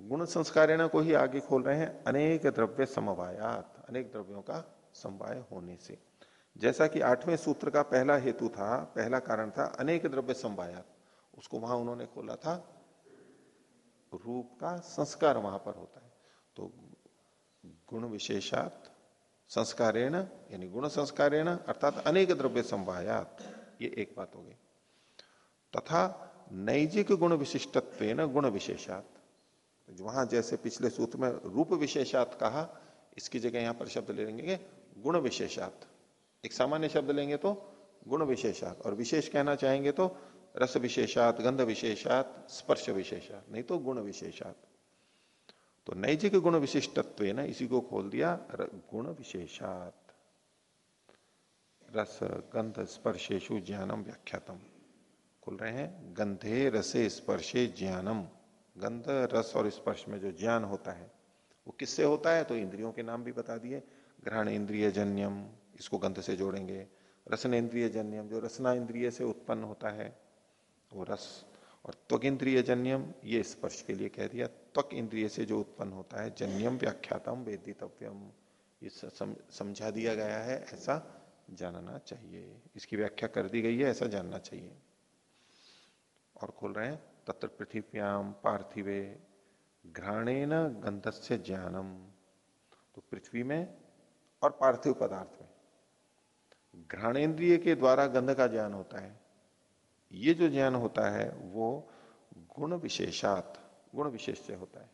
A: गुण संस्कार है ना को ही आगे खोल रहे हैं। अनेक द्रव्य समवायात, अनेक द्रव्यों का समवाय होने से। जैसा कि आठवें सूत्र का पहला हेतु था, पहला कारण था अनेक द्रव्य समवायात। उसको वहाँ उन्होंने खोला था। रूप का संस्कार वहाँ पर होता है। तो गुण विशेषात संस्कारेण, यानी गुण संस्कारेण अर्थात अनेक द्रव्य संवायात ये एक बात हो गई। तथा नैजिक गुण विशिष्टत्व गुण विशेषात। वहाँ जैसे पिछले सूत्र में रूप विशेषात कहा, इसकी जगह यहाँ पर शब्द ले लेंगे गुण विशेषात। एक सामान्य शब्द लेंगे तो गुण विशेषात, और विशेष कहना चाहेंगे तो रस विशेषात, गंध विशेषात, स्पर्श विशेषात, नहीं तो गुण विशेषात। तो नैजिक गुण विशिष्टत्व ना इसी को खोल दिया गुण विशेषात। रस, गंध स्पर्शेशु ज्ञानम व्याख्यातम। खोल रहे हैं? गंधे, रसे, स्पर्शे, ज्ञानम। गंध, रस और स्पर्श में जो ज्ञान होता है, वो किससे होता है? तो इंद्रियों के नाम भी बता दिए। ग्रहण इंद्रिय जन्यम इसको गंध से जोड़ेंगे। रसन इंद्रिय जन्यम जो रसना इंद्रिय से उत्पन्न होता है, वो रस। और त्वक इंद्रिय जन्यम ये स्पर्श के लिए कह दिया त्वक इंद्रिय से जो उत्पन्न होता है, जन्यम व्याख्यातम वेदितव्यम। ये समझा दिया गया है, ऐसा जानना चाहिए। इसकी व्याख्या कर दी गई है, ऐसा जानना चाहिए। और खोल रहे हैं, तत्र पृथ्व्याम पार्थिवे घ्राणेन गंधस्य ज्ञानम। तो पृथ्वी में और पार्थिव पदार्थ में। घ्राणेन्द्रिय के द्वारा गंध का ज्ञान होता है। ये जो ज्ञान होता है, वो गुण विशेषात गुण विशेष से होता है।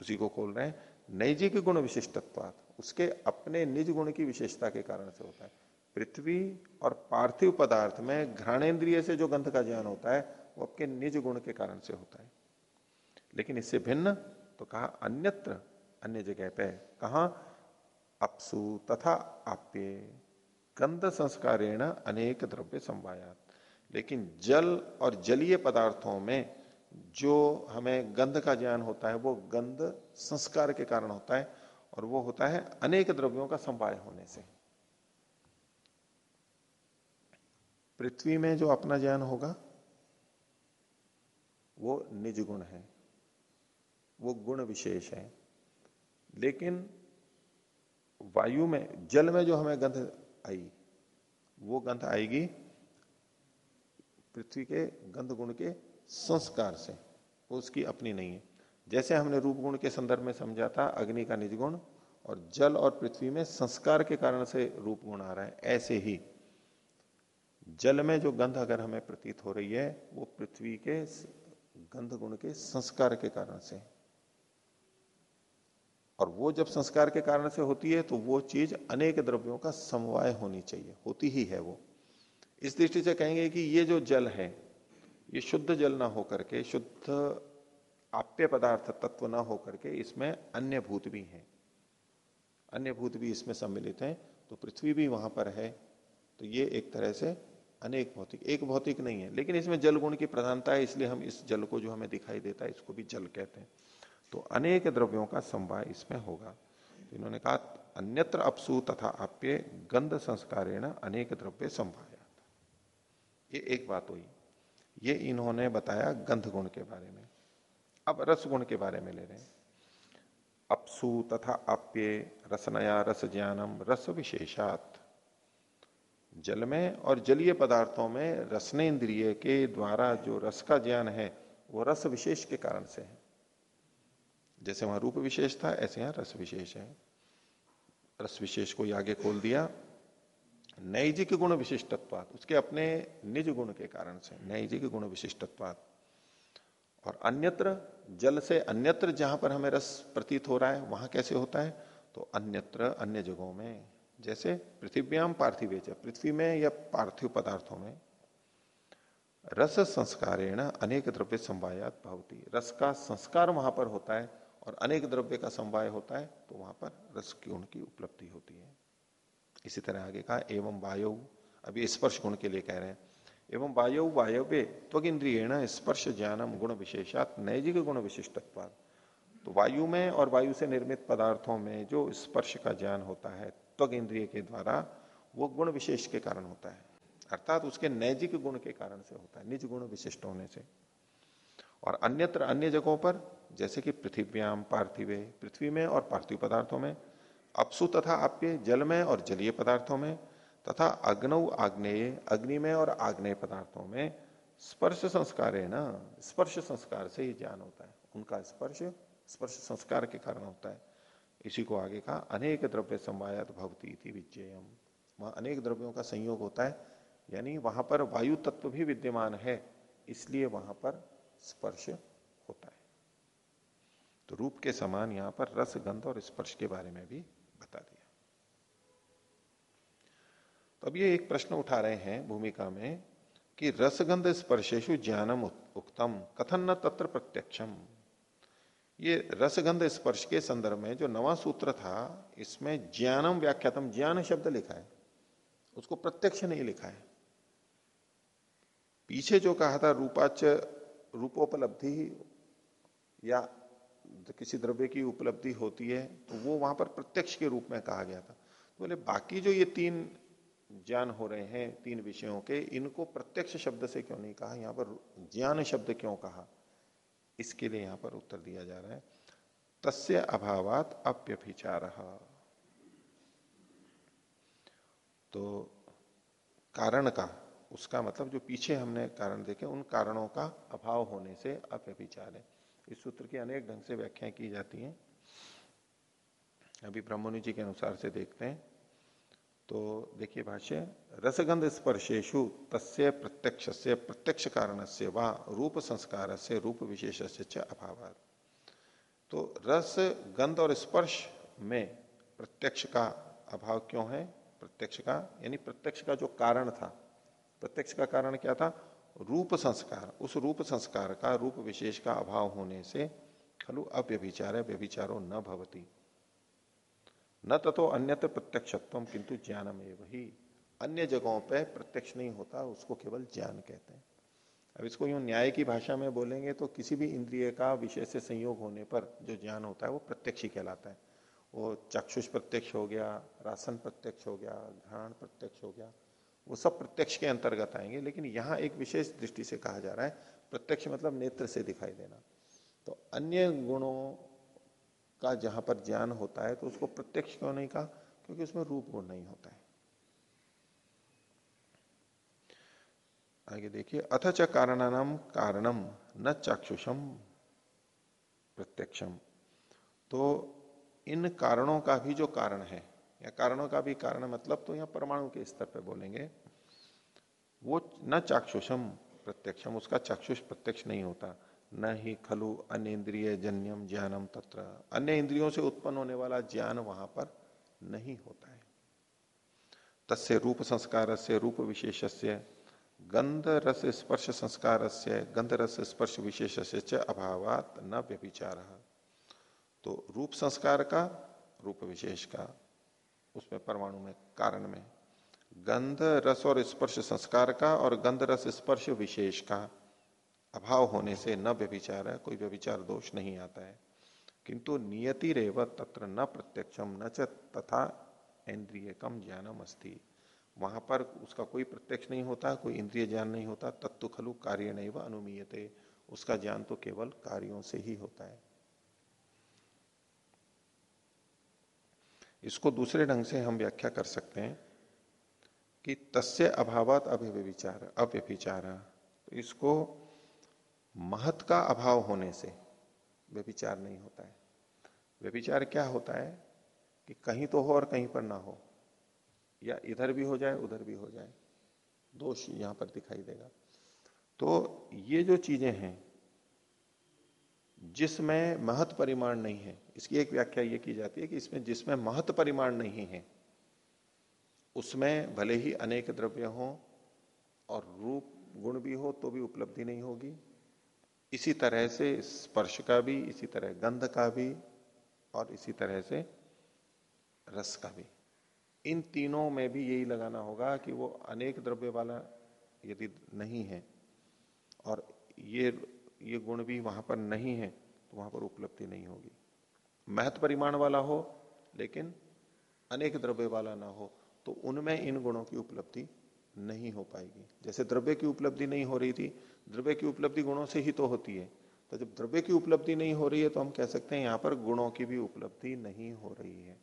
A: उसी को खोल रहे हैं। नैजिक गुण विशिष्टत्वात उसके अपने निज गुण की विशेषता के कारण से होता है। पृथ्वी और पार्थिव पदार्थ में घ्राणेन्द्रिय से जो गंध का ज्ञान होता है, वो आपके निज गुण के कारण से होता है। लेकिन इससे भिन्न तो कहा अन्यत्र, अन्य जगह पे, कहा अपसु तथा आप्य, गंध संस्कारेण अनेक द्रव्य संवायात। लेकिन जल और जलीय पदार्थों में जो हमें गंध का ज्ञान होता है, वो गंध संस्कार के कारण होता है और वो होता है अनेक द्रव्यों का संवाय होने से। पृथ्वी में जो अपना ज्ञान होगा, वो निज गुण है, वो गुण विशेष है। लेकिन वायु में, जल में जो हमें गंध आई, वो गंध आएगी पृथ्वी के गंध गुण के संस्कार से। वो उसकी अपनी नहीं है। जैसे हमने रूप गुण के संदर्भ में समझा था, अग्नि का निज गुण और जल और पृथ्वी में संस्कार के कारण से रूप गुण आ रहा है, ऐसे ही। जल में जो गंध अगर हमें प्रतीत हो रही है, वो पृथ्वी के गंध गुण के संस्कार के कारण से। और वो जब संस्कार के कारण से होती है तो वो चीज़ अनेक द्रव्यों का समवाय होनी चाहिए, होती ही है वो। इस दृष्टि से कहेंगे कि ये जो जल है ये शुद्ध जल ना होकर के, शुद्ध आप्य पदार्थ तत्व ना होकर के इसमें अन्य भूत भी हैं। अन्य भूत भी इसमें सम्मिलित हैं तो पृथ्वी भी वहाँ पर है। तो ये एक तरह से अनेक भौतिक, एक भौतिक नहीं है, लेकिन इसमें जल गुण की प्रधानता है, इसलिए हम इस जल को जो हमें दिखाई देता है, इसको भी जल कहते हैं। तो अनेक द्रव्यों का संवाय इसमें होगा। तो इन्होंने कहा, अन्यत्र अपसु तथा आप्य गंध संस्कारेण अनेक द्रव्य संभाया ये एक बात हुई। ये इन्होंने बताया गंध गुण के बारे में। अब रस गुण के बारे में ले रहे हैं। अपसु तथा आप्य, रसनया रस ज्ञानम रस विशेषात। जल में और जलीय पदार्थों में रसनेन्द्रिय के द्वारा जो रस का ज्ञान है, वो रस विशेष के कारण से है। जैसे वहाँ रूप विशेष था, ऐसे यहाँ रस विशेष है। रस विशेष को आगे खोल दिया। नैजिक गुण विशिष्टत्वात, उसके अपने निज गुण के कारण से नैजिक गुण विशिष्टत्वात। और अन्यत्र, जल से अन्यत्र जहाँ पर हमें रस प्रतीत हो रहा है, वहाँ कैसे होता है? तो अन्यत्र, अन्य जगहों में, जैसे पृथ्व्याम पार्थिव पृथ्वी में या पार्थिव पदार्थों में, रस संस्कारेण अनेक द्रव्य संवायात भवती। रस का संस्कार वहाँ पर होता है, और अनेक द्रव्य का समवाय होता है तो वहाँ पर रस की उनकी उपलब्धि होती है। इसी तरह आगे कहा, एवं वायु, अभी स्पर्श गुण के लिए कह रहे हैं। एवं वायु, वायव्य त्वग इंद्रिय स्पर्श ज्ञानम गुण विशेषात नैजिक गुण विशिष्टत्व तो वायु में और वायु से निर्मित पदार्थों में जो स्पर्श का ज्ञान होता है त्वग इंद्रिय के द्वारा, वो गुण विशेष के कारण होता है। अर्थात उसके नैजिक गुण के कारण से होता है, निज गुण विशिष्ट होने से। और अन्यत्र अन्य जगहों पर, जैसे कि पृथ्व्याम पार्थिवे, पृथ्वी में और पार्थिव पदार्थों में अपसु तथा आप्य जल में और जलीय पदार्थों में, तथा अग्नऊ आग्नेय, अग्नि में और आग्नेय पदार्थों में स्पर्श संस्कार है ना? स्पर्श संस्कार से ही ज्ञान होता है। उनका स्पर्श स्पर्श संस्कार के कारण होता है। इसी को आगे कहा, अनेक द्रव्य संवायत भवती थी विजयम वहाँ अनेक द्रव्यों का संयोग होता है। यानी वहाँ पर वायु तत्व भी विद्यमान है। इसलिए वहाँ पर स्पर्श होता है। तो रूप के समान यहाँ पर रस, गंध और स्पर्श के बारे में भी बता दिया तो अब ये एक प्रश्न उठा रहे हैं भूमिका में कि रसगंध स्पर्शेशु ज्ञानम उक्तम, कथन न तत्र प्रत्यक्षम। ये रसगंध स्पर्श के संदर्भ में जो नवा सूत्र था, इसमें ज्ञानम व्याख्यातम, ज्ञान शब्द लिखा है। उसको प्रत्यक्ष नहीं लिखा है। पीछे जो कहा था, रूपाच, रूपोपलब्धि या किसी द्रव्य की उपलब्धि होती है तो वो वहाँ पर प्रत्यक्ष के रूप में कहा गया था। तो बोले, बाकी जो ये तीन ज्ञान हो रहे हैं तीन विषयों के, इनको प्रत्यक्ष शब्द से क्यों नहीं कहा? यहाँ पर ज्ञान शब्द क्यों कहा? इसके लिए यहाँ पर उत्तर दिया जा रहा है। तस्य अभावात अप्यभिचार। तो कारण का, उसका मतलब जो पीछे हमने कारण देखे, उन कारणों का अभाव होने से अप्यभिचार है। इस सूत्र की अनेक ढंग से व्याख्या की जाती है। अभी ब्रह्मणु जी के अनुसार से देखते हैं। तो देखिए भाष्य रसगंध स्पर्शेशु तस्य प्रत्यक्ष से प्रत्यक्ष कारण से व रूप संस्कार से रूप विशेष से अभाव तो रस, गंध और स्पर्श में प्रत्यक्ष का अभाव क्यों है? प्रत्यक्ष का, यानी प्रत्यक्ष का जो कारण था, प्रत्यक्ष का कारण क्या था? रूप संस्कार उस रूप संस्कार का रूप विशेष का अभाव होने से खलु अव्यभिचार है व्यभिचारो न भवती। न तथो अन्यत्र प्रत्यक्षत्व किंतु ज्ञानम ही। अन्य जगहों पर प्रत्यक्ष नहीं होता, उसको केवल ज्ञान कहते हैं। अब इसको यूँ न्याय की भाषा में बोलेंगे तो किसी भी इंद्रिय का विषय से संयोग होने पर जो ज्ञान होता है, वो प्रत्यक्ष ही कहलाता है। वो चक्षुष प्रत्यक्ष हो गया रासन प्रत्यक्ष हो गया, घ्राण प्रत्यक्ष हो गया, वो सब प्रत्यक्ष के अंतर्गत आएँगे। लेकिन यहाँ एक विशेष दृष्टि से कहा जा रहा है, प्रत्यक्ष मतलब नेत्र से दिखाई देना। तो अन्य गुणों का जहाँ पर ज्ञान होता है तो उसको प्रत्यक्ष क्यों नहीं कहा? क्योंकि उसमें रूप गुण नहीं होता है। आगे देखिए, अथ च कारणानाम कारणम, न चाक्षुषम प्रत्यक्षम। तो इन कारणों का भी जो कारण है, या कारणों का भी कारण मतलब तो यहाँ परमाणु के स्तर पर बोलेंगे, वो न चाक्षुषम प्रत्यक्षम, उसका चाक्षुष प्रत्यक्ष नहीं होता। न ही खलु अन्य इंद्रिय जन्यम ज्ञानम तत्र। अन्य इंद्रियों से उत्पन्न होने वाला ज्ञान वहाँ पर नहीं होता है। तस्य रूप संस्कार से रूप विशेष से गंध रस स्पर्श संस्कार से गंध रस स्पर्श विशेष से अभावात न व्यभिचार। तो रूप संस्कार का, रूप विशेष का, उसमें परमाणु में, कारण में गंध रस और स्पर्श संस्कार का और गंध रस स्पर्श विशेष का अभाव होने से न व्यभिचार है, कोई व्यभिचार दोष नहीं आता है। किंतु नियति रेव तत्र न प्रत्यक्षम न च तथा इंद्रिय कम ज्ञानम अस्ति। वहाँ पर उसका कोई प्रत्यक्ष नहीं होता, कोई इंद्रिय ज्ञान नहीं होता तत्व खलु कार्य नहीं व अनुमीयते। उसका ज्ञान तो केवल कार्यों से ही होता है। इसको दूसरे ढंग से हम व्याख्या कर सकते हैं कि तस्य अभावत अभिव्यचार अव्यभिचार। तो इसको महत का अभाव होने से व्यभिचार नहीं होता है। व्यभिचार क्या होता है कि कहीं तो हो और कहीं पर ना हो, या इधर भी हो जाए, उधर भी हो जाए, दोष यहाँ पर दिखाई देगा। तो ये जो चीज़ें हैं, जिसमें महत परिमाण नहीं है, इसकी एक व्याख्या ये की जाती है कि इसमें जिसमें महत परिमाण नहीं है, उसमें भले ही अनेक द्रव्य हो और रूप, गुण भी हो तो भी उपलब्धि नहीं होगी। इसी तरह से स्पर्श का भी, इसी तरह गंध का भी, और इसी तरह से रस का भी। इन तीनों में भी यही लगाना होगा कि वो अनेक द्रव्य वाला यदि नहीं है, और ये ये गुण भी वहाँ पर नहीं है तो वहाँ पर उपलब्धि नहीं होगी। महत्व परिमाण वाला हो, लेकिन अनेक द्रव्य वाला ना हो तो उनमें इन गुणों की उपलब्धि नहीं हो पाएगी। जैसे द्रव्य की उपलब्धि नहीं हो रही थी, द्रव्य की उपलब्धि गुणों से ही तो होती है। तो जब द्रव्य की उपलब्धि नहीं हो रही है तो हम कह सकते हैं यहाँ पर गुणों की भी उपलब्धि नहीं हो रही है।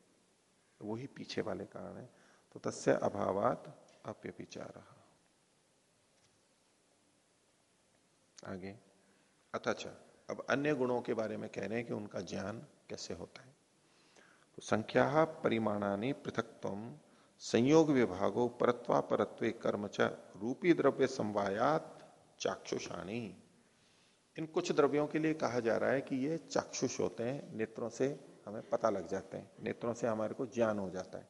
A: वही पीछे वाले कारण है। तो तस्य अभावात अप्यपिचार आगे। अथच अब अन्य गुणों के बारे में कह रहे हैं कि उनका ज्ञान कैसे होता है। तो संख्या परिमाणानी पृथकत्व संयोग विभागो परत्वा परत्व कर्म च रूपी द्रव्य संवायात चाक्षुषाणी। इन कुछ द्रव्यों के लिए कहा जा रहा है कि ये चाक्षुष होते हैं, नेत्रों से हमें पता लग जाते हैं, नेत्रों से हमारे को ज्ञान हो जाता है।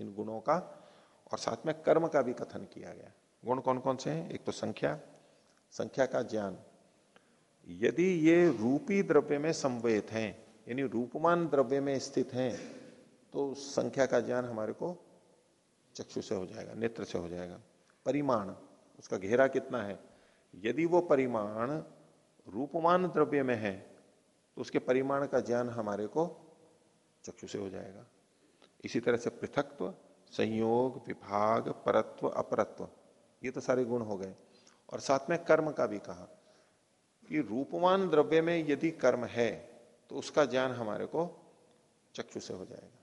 A: इन गुणों का और साथ में कर्म का भी कथन किया गया। गुण कौन कौन से हैं? एक तो संख्या संख्या का ज्ञान। यदि ये रूपी द्रव्य में संवेद हैं, यानी रूपमान द्रव्य में स्थित हैं तो संख्या का ज्ञान हमारे को चक्षु से हो जाएगा, नेत्र से हो जाएगा। परिमाण, उसका घेरा कितना है? यदि वो परिमाण रूपमान द्रव्य में है तो उसके परिमाण का ज्ञान हमारे को चक्षु से हो जाएगा। इसी तरह से पृथकत्व, संयोग, विभाग, परत्व, अपरत्व, ये तो सारे गुण हो गए। और साथ में कर्म का भी कहा कि रूपवान द्रव्य में यदि कर्म है तो उसका ज्ञान हमारे को चक्षु से हो जाएगा।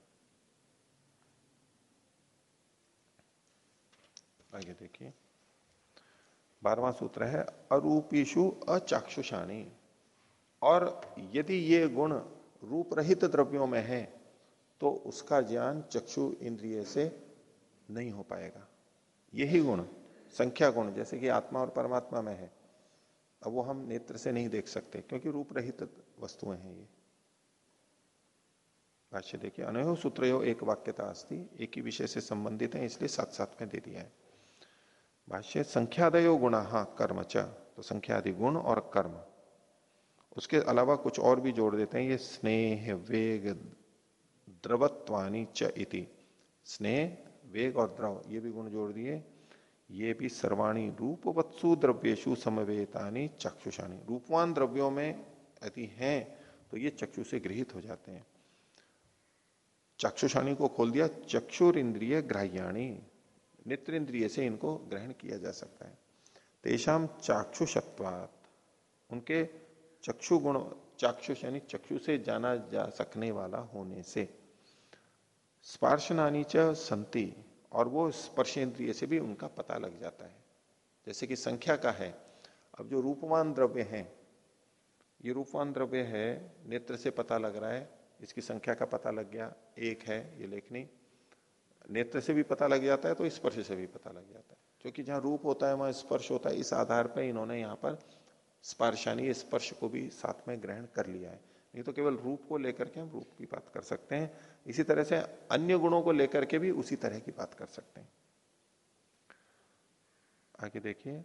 A: आगे देखिए। बारवा सूत्र है अरूपीशु अचाक्षुषाणी। और यदि ये गुण रूप रहित द्रव्यों में है तो उसका ज्ञान चक्षु इंद्रिय से नहीं हो पाएगा। यही गुण, संख्या गुण, जैसे कि आत्मा और परमात्मा में है। अब वो हम नेत्र से नहीं देख सकते, क्योंकि रूप रहित वस्तुएँ हैं ये। भाष्य देखिए, अनयो सूत्र एक वाक्यता अस्ति, एक ही विषय से संबंधित है, इसलिए साथ साथ में दे दिया है। भाष्य, संख्यादयो गुणा कर्म च। तो संख्यादि गुण और कर्म। उसके अलावा कुछ और भी जोड़ देते हैं। ये स्नेह, वेग, द्रवत्वानी च इति। स्नेह, वेग और द्रव, ये भी गुण जोड़ दिए। ये भी सर्वाणी रूपवत्सु द्रव्येशु समवेतानी चक्षुषाणी। रूपवान द्रव्यों में यदि हैं तो ये चक्षु से गृहित हो जाते हैं। चक्षुषाणी को खोल दिया चक्षुर इंद्रिय ग्राह्याणी। नेत्र इंद्रिय से इनको ग्रहण किया जा सकता है। तेषाम चाक्षुषत्वात, उनके चक्षु गुण चाक्षुष यानी चक्षु से जाना जा सकने वाला होने से। स्पर्शनानी च संति, और वो स्पर्शेंद्रिय से भी उनका पता लग जाता है। जैसे कि संख्या का है, अब जो रूपवान द्रव्य है, ये रूपवान द्रव्य है, नेत्र से पता लग रहा है, इसकी संख्या का पता लग गया, एक है, ये लेखनी। नेत्र से भी पता लग जाता है तो स्पर्श से भी पता लग जाता है। क्योंकि जहाँ रूप होता है, वहाँ स्पर्श होता है। इस आधार पर इन्होंने यहाँ पर स्पर्शानी स्पर्श को भी साथ में ग्रहण कर लिया है। नहीं तो केवल रूप को लेकर के हम रूप की बात कर सकते हैं। इसी तरह से अन्य गुणों को लेकर के भी उसी तरह की बात कर सकते हैं। आगे देखिए।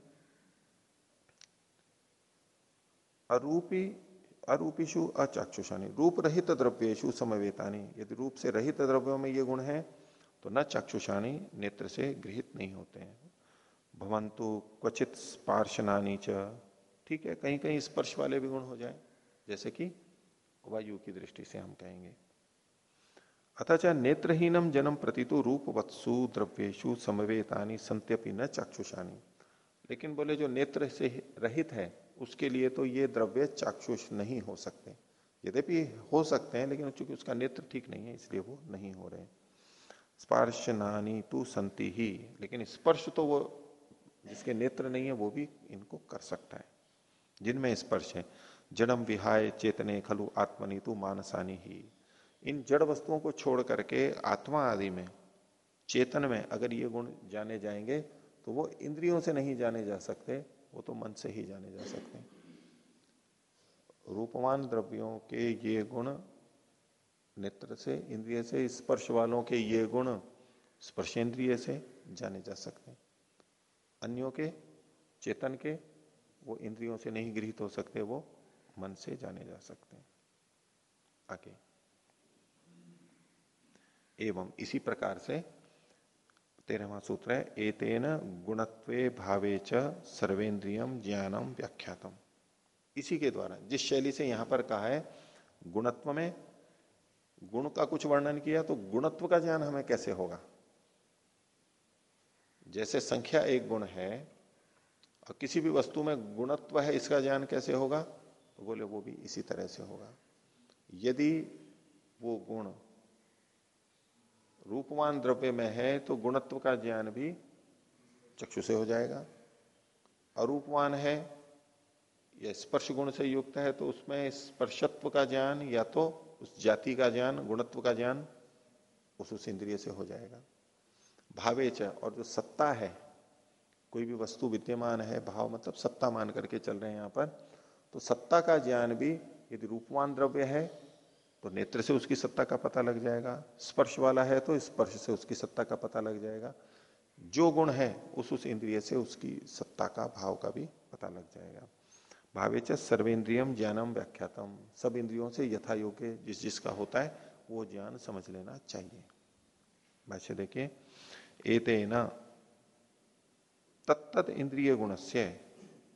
A: अरूपी अरूपीशु अचाक्षुषानी रूप रहित द्रव्येशु समवेतानी। यदि रूप से रहित द्रव्यों में ये गुण है तो न चाक्षुषाणी नेत्र से गृहित नहीं होते हैं। भवंतु क्वचित स्पार्शनानी च। ठीक है कहीं कहीं स्पर्श वाले भी गुण हो जाए, जैसे कि वायु की दृष्टि से हम कहेंगे। अतच नेत्रहीनम जन्म प्रतितु रूप वत्सु द्रव्येशु समवेतानी संत्यपि न चाक्षुषानी लेकिन बोले, जो नेत्र से रहित है, उसके लिए तो ये द्रव्य चाक्षुष नहीं हो सकते। यद्यपि हो सकते हैं, लेकिन चूँकि उसका नेत्र ठीक नहीं है, इसलिए वो नहीं हो रहे स्पर्शनानी तू संति ही। लेकिन स्पर्श तो वो जिसके नेत्र नहीं है, वो भी इनको कर सकता है। जिनमें स्पर्श है, जड़म विहाय चेतने खलु आत्मनि तू मानसानी ही। इन जड़ वस्तुओं को छोड़ करके आत्मा आदि में, चेतन में अगर ये गुण जाने जाएँगे तो वो इंद्रियों से नहीं जाने जा सकते, वो तो मन से ही जाने जा सकते हैं। रूपवान द्रव्यों के ये गुण नेत्र से, इंद्रिय से, स्पर्श वालों के ये गुण स्पर्शेंद्रिय से जाने जा सकते। हैं अन्यों के, चेतन के, वो इंद्रियों से नहीं गृहित हो सकते, वो मन से जाने जा सकते हैं। आगे। एवं इसी प्रकार से तेरहवा सूत्र है, एतेन गुणत्वे भावे च सर्वेन्द्रियम ज्ञानम व्याख्यातम। इसी के द्वारा, जिस शैली से यहाँ पर कहा है, गुणत्व में गुण का कुछ वर्णन किया तो गुणत्व का ज्ञान हमें कैसे होगा? जैसे संख्या एक गुण है, और किसी भी वस्तु में गुणत्व है, इसका ज्ञान कैसे होगा? तो बोले, वो भी इसी तरह से होगा। यदि वो गुण रूपवान द्रव्य में है तो गुणत्व का ज्ञान भी चक्षु से हो जाएगा। अरूपवान है, या स्पर्श गुण से युक्त है तो उसमें स्पर्शत्व का ज्ञान या तो उस जाति का ज्ञान, गुणत्व का ज्ञान, उस उस इंद्रिय से हो जाएगा। भावेच और जो सत्ता है, कोई भी वस्तु विद्यमान है, भाव मतलब सत्ता मान करके चल रहे हैं यहाँ पर तो सत्ता का ज्ञान भी यदि रूपवान द्रव्य है तो नेत्र से उसकी सत्ता का पता लग जाएगा, स्पर्श वाला है तो स्पर्श से उसकी सत्ता का पता लग जाएगा। जो गुण है, उस उस इंद्रिय से उसकी सत्ता का, भाव का भी पता लग जाएगा। भावेच सर्वेन्द्रियम ज्ञानम व्याख्यातम सब इंद्रियों से यथा योग्य जिस जिसका होता है, वो ज्ञान समझ लेना चाहिए। भाष्य देखिए एते न तत्त इंद्रिय गुण से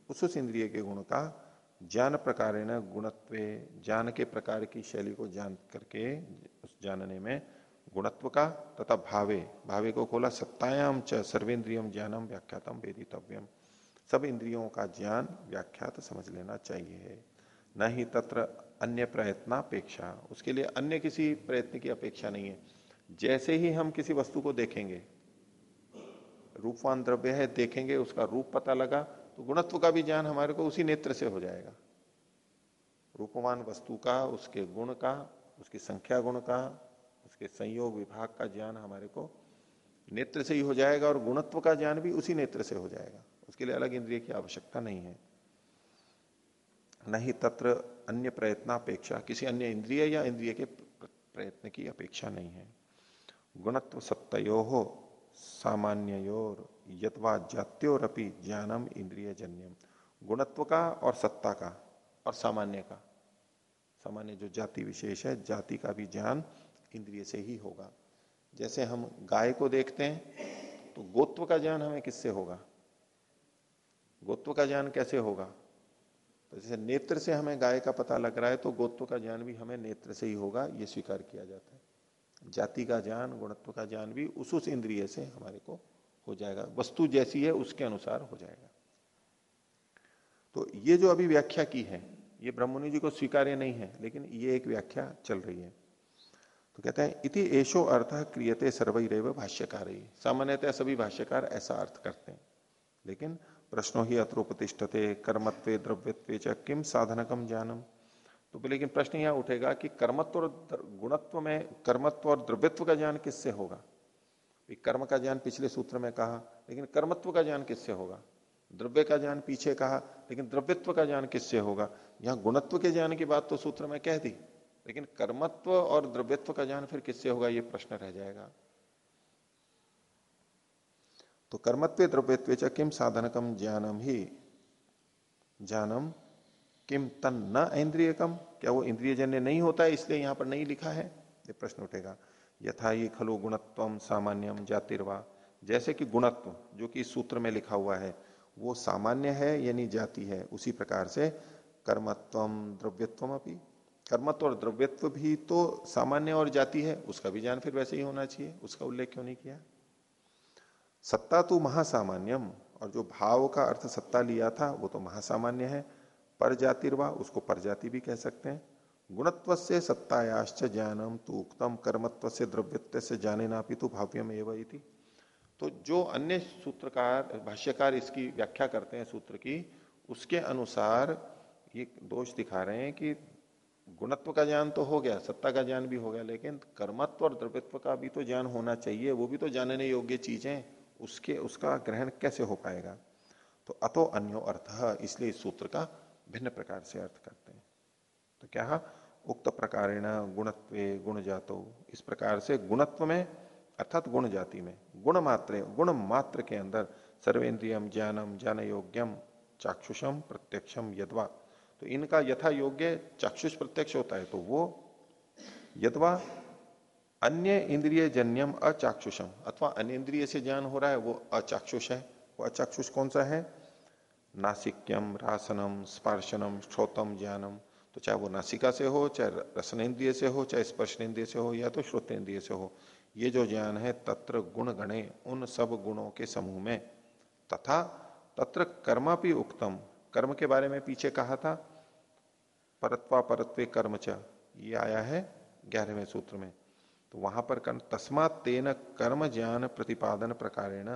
A: उस इंद्रिय के गुण का ज्ञान प्रकार गुणत्व, ज्ञान के प्रकार की शैली को जान करके, उस जानने में गुणत्व का तथा भावे। भावे को खोला सत्तायाम च सर्वेन्द्रियम ज्ञानम व्याख्यातम वेदितव्यम। सब इंद्रियों का ज्ञान व्याख्यात समझ लेना चाहिए। न ही तत्र अन्य प्रयत्नापेक्षा। उसके लिए अन्य किसी प्रयत्न की अपेक्षा नहीं है। जैसे ही हम किसी वस्तु को देखेंगे रूपवान द्रव्य है, देखेंगे, उसका रूप पता लगा तो गुणत्व का भी ज्ञान हमारे को उसी नेत्र से हो जाएगा। रूपवान वस्तु का, उसके गुण का, उसकी संख्या गुण का, उसके संयोग विभाग का ज्ञान हमारे को नेत्र से ही हो जाएगा और गुणत्व का ज्ञान भी उसी नेत्र से हो जाएगा। उसके लिए अलग इंद्रिय की आवश्यकता नहीं है। नहीं तत्र अन्य प्रयत्नापेक्षा, किसी अन्य इंद्रिय या इंद्रिय के प्रयत्न की अपेक्षा नहीं है। गुणत्व सत्तो हो सामान्योर यथवा जात्योरपि ज्ञानम इंद्रिय जन्यम गुणत्व का और सत्ता का और सामान्य का। सामान्य जो जाति विशेष है, जाति का भी ज्ञान इंद्रिय से ही होगा। जैसे हम गाय को देखते हैं तो गोत्व का ज्ञान हमें किससे होगा? गोत्व का ज्ञान कैसे होगा? तो जैसे नेत्र से हमें गाय का पता लग रहा है तो गोत्व का ज्ञान भी हमें नेत्र से ही होगा, ये स्वीकार किया जाता है। जाति का ज्ञान, गुणत्व का ज्ञान भी उस उस इंद्रिय से हमारे को हो जाएगा, वस्तु जैसी है उसके अनुसार हो जाएगा। तो ये जो अभी व्याख्या की है, ये ब्रह्मणि जी को स्वीकार्य नहीं है, लेकिन ये एक व्याख्या चल रही है। तो कहते हैं, इति एशो अर्थ क्रियते सर्वैरव भाष्यकार। ही सामान्यतः सभी भाष्यकार ऐसा अर्थ करते हैं, लेकिन प्रश्नों ही अत्रोपतिष्ठते कर्मत्व, द्रव्यत्व च किम साधनकम ज्ञानम? तो लेकिन प्रश्न यह उठेगा कि कर्मत्व और गुणत्व में, कर्मत्व और द्रव्यत्व का ज्ञान किससे होगा? कर्म का ज्ञान पिछले सूत्र में कहा, लेकिन कर्मत्व का ज्ञान किससे होगा? द्रव्य का ज्ञान पीछे कहा, लेकिन द्रव्यत्व का ज्ञान किससे होगा? यहाँ गुणत्व के ज्ञान की बात तो सूत्र में कह दी, लेकिन कर्मत्व और द्रव्यत्व का ज्ञान फिर किससे होगा, ये प्रश्न रह जाएगा। तो कर्मत्व द्रव्यत्व च किम साधनकम ज्ञानम ही? ज्ञानम किम तन न इंद्रिय कम क्या वो इंद्रिय जन्य नहीं होता है, इसलिए यहाँ पर नहीं लिखा है? ये प्रश्न उठेगा। यथा ये खलु गुणत्व सामान्यम जातिर्वा। जैसे कि गुणत्व, जो कि सूत्र में लिखा हुआ है, वो सामान्य है यानी जाति है। उसी प्रकार से कर्मत्व द्रव्यत्व अपनी कर्मत्व और द्रव्यत्व भी तो सामान्य और जाति है, उसका भी ज्ञान फिर वैसे ही होना चाहिए, उसका उल्लेख क्यों नहीं किया? सत्ता तो महासामान्यम, और जो भाव का अर्थ सत्ता लिया था, वो तो महासामान्य है। पर जातिर्वा उसको परजाति भी कह सकते हैं। गुणत्व से सत्तायाश्च ज्ञानम तो उक्तम कर्मत्व से द्रव्यत्व से जाने ना तो भाव्यम एवं तो जो अन्य सूत्रकार, भाष्यकार इसकी व्याख्या करते हैं सूत्र की, उसके अनुसार ये दोष दिखा रहे हैं कि गुणत्व का ज्ञान तो हो गया, सत्ता का ज्ञान भी हो गया, लेकिन कर्मत्व और द्रव्यत्व का भी तो ज्ञान होना चाहिए, वो भी तो जानने योग्य चीज़ है। उसके, उसका ग्रहण कैसे हो पाएगा? तो अतो अन्यो अर्थ, इसलिए इस सूत्र का भिन्न प्रकार से अर्थ करते हैं। तो क्या उक्त प्रकार गुणत्व गुण जातो इस प्रकार से गुणत्व में, अर्थात गुण जाति में, गुण मात्र गुण मात्र के अंदर सर्वेन्द्रियम ज्ञानम ज्ञान योग्यम चाक्षुषम प्रत्यक्षम यदवा। तो इनका यथा योग्य चाक्षुष प्रत्यक्ष होता है तो वो यदवा अन्य इंद्रिय जन्यम अचाक्षुषम, अथवा अन्य इंद्रिय से ज्ञान हो रहा है, वो अचाक्षुष है। वो अचाक्षुष कौन सा है? नासिक्यम, रासनम, स्पर्शनम, श्रोतम ज्ञानम। तो चाहे वो नासिका से हो, चाहे रसन इंद्रिय से हो, चाहे स्पर्श इंद्रिय से हो, या तो श्रोतेन्द्रिय से हो, ये जो ज्ञान है, तत्र गुण गणे उन सब गुणों के समूह में। तथा तत्र भी उक्तम। कर्म के बारे में पीछे कहा था परत्वा परत्वे कर्म च, ये आया है ग्यारहवें सूत्र में। तो वहाँ पर कर्म तस्मात तेन कर्म ज्ञान प्रतिपादन प्रकारेण,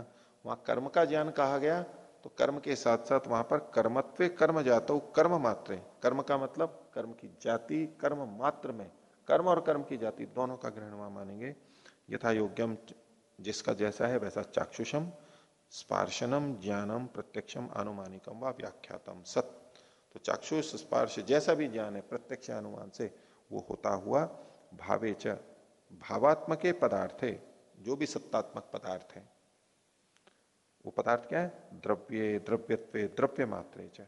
A: वहाँ कर्म का ज्ञान कहा गया तो कर्म के साथ साथ वहाँ पर कर्मत्व कर्म जाता, कर्म मात्र। कर्म का मतलब कर्म की जाति, कर्म मात्र में। कर्म और कर्म की जाति दोनों का ग्रहण वहाँ मानेंगे। यथा योग्यम जिसका जैसा है वैसा चाक्षुषम, स्पार्शनम ज्ञानम प्रत्यक्षम अनुमानिकम व व्याख्यातम सत। तो चाक्षुष, स्पार्श जैसा भी ज्ञान है, प्रत्यक्ष अनुमान से वो होता हुआ भावे च। भावात्मक पदार्थ है जो भी सत्तात्मक पदार्थ है, वो पदार्थ क्या है? द्रव्य, द्रव्यत्व द्रव्य मात्र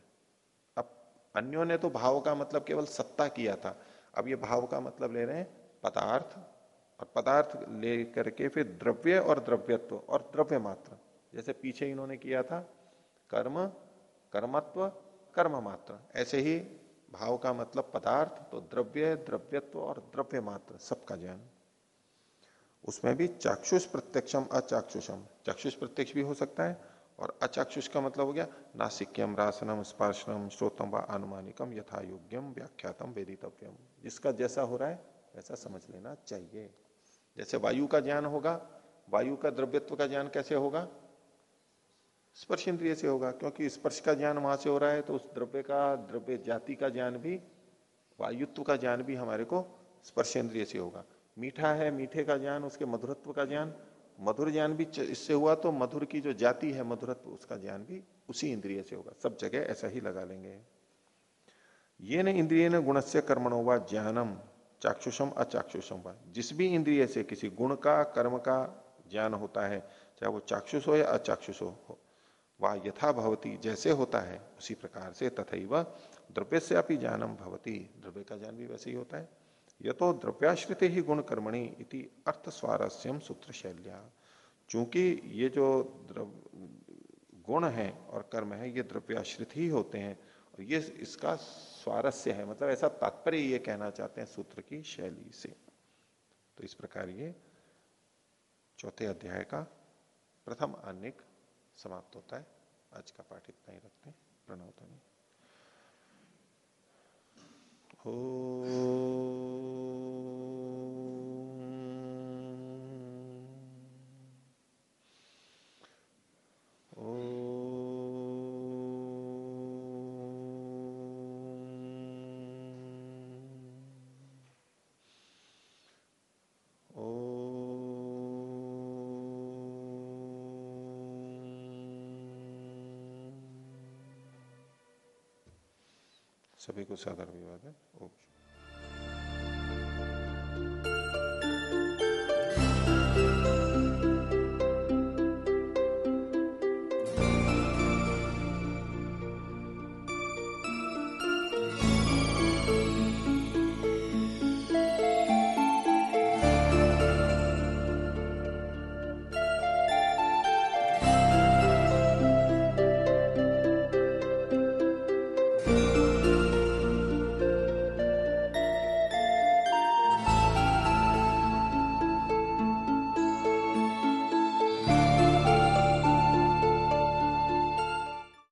A: अब अन्यों ने तो भाव का मतलब केवल सत्ता किया था। अब ये भाव का मतलब ले रहे हैं पदार्थ, और पदार्थ ले करके फिर द्रव्य और द्रव्यत्व और द्रव्य मात्र जैसे पीछे इन्होंने किया था, कर्म, कर्मत्व कर्म मात्र ऐसे ही भाव का मतलब पदार्थ तो द्रव्य, द्रव्यत्व और द्रव्य मात्र सबका ज्ञान। उसमें भी चाक्षुष प्रत्यक्षम, अचाक्षुषम। चाक्षुष प्रत्यक्ष भी हो सकता है और अचाक्षुष का मतलब हो गया नासिक्यम, रासनम, स्पर्शनम, श्रोतम व अनुमानिकम यथा योग्यम व्याख्यातम, वेदितव्यम। जिसका जैसा हो रहा है, वैसा समझ लेना चाहिए। जैसे वायु का ज्ञान होगा, वायु का द्रव्यत्व का ज्ञान कैसे होगा? स्पर्श इंद्रिय से होगा, क्योंकि स्पर्श का ज्ञान वहाँ से हो रहा है तो उस द्रव्य का, द्रव्य जाति का ज्ञान भी, वायुत्व का ज्ञान भी हमारे को स्पर्श इंद्रिय से होगा। मीठा है, मीठे का ज्ञान, उसके मधुरत्व का ज्ञान। मधुर ज्ञान भी इससे हुआ तो मधुर की जो जाति है, मधुरत्व, उसका ज्ञान भी उसी इंद्रिय से होगा। सब जगह ऐसा ही लगा लेंगे। ये न इंद्रिय न से कर्मण हुआ ज्ञानम, चाक्षुषम अचाक्षुषम व। जिस भी इंद्रिय से किसी गुण का, कर्म का ज्ञान होता है, चाहे वो चाक्षुष हो या अचाक्षुष हो वह यथा भवती, जैसे होता है, उसी प्रकार से तथा द्रव्य से अपनी ज्ञानम भवती। द्रव्य का ज्ञान भी वैसे ही होता है। यह तो द्रव्याश्रित ही गुण कर्मणि इति अर्थ स्वारस्यम सूत्र शैल्या चूँकि ये जो गुण है और कर्म है, ये द्रव्याश्रित ही होते हैं, और ये इसका स्वारस्य है मतलब ऐसा तात्पर्य ये कहना चाहते हैं सूत्र की शैली से। तो इस प्रकार ये चौथे अध्याय का प्रथम अनिक समाप्त होता है। आज का पाठ इतना ही रखते हैं। प्रणवतनी Oh. सभी को सादर अभिवादन। ओके।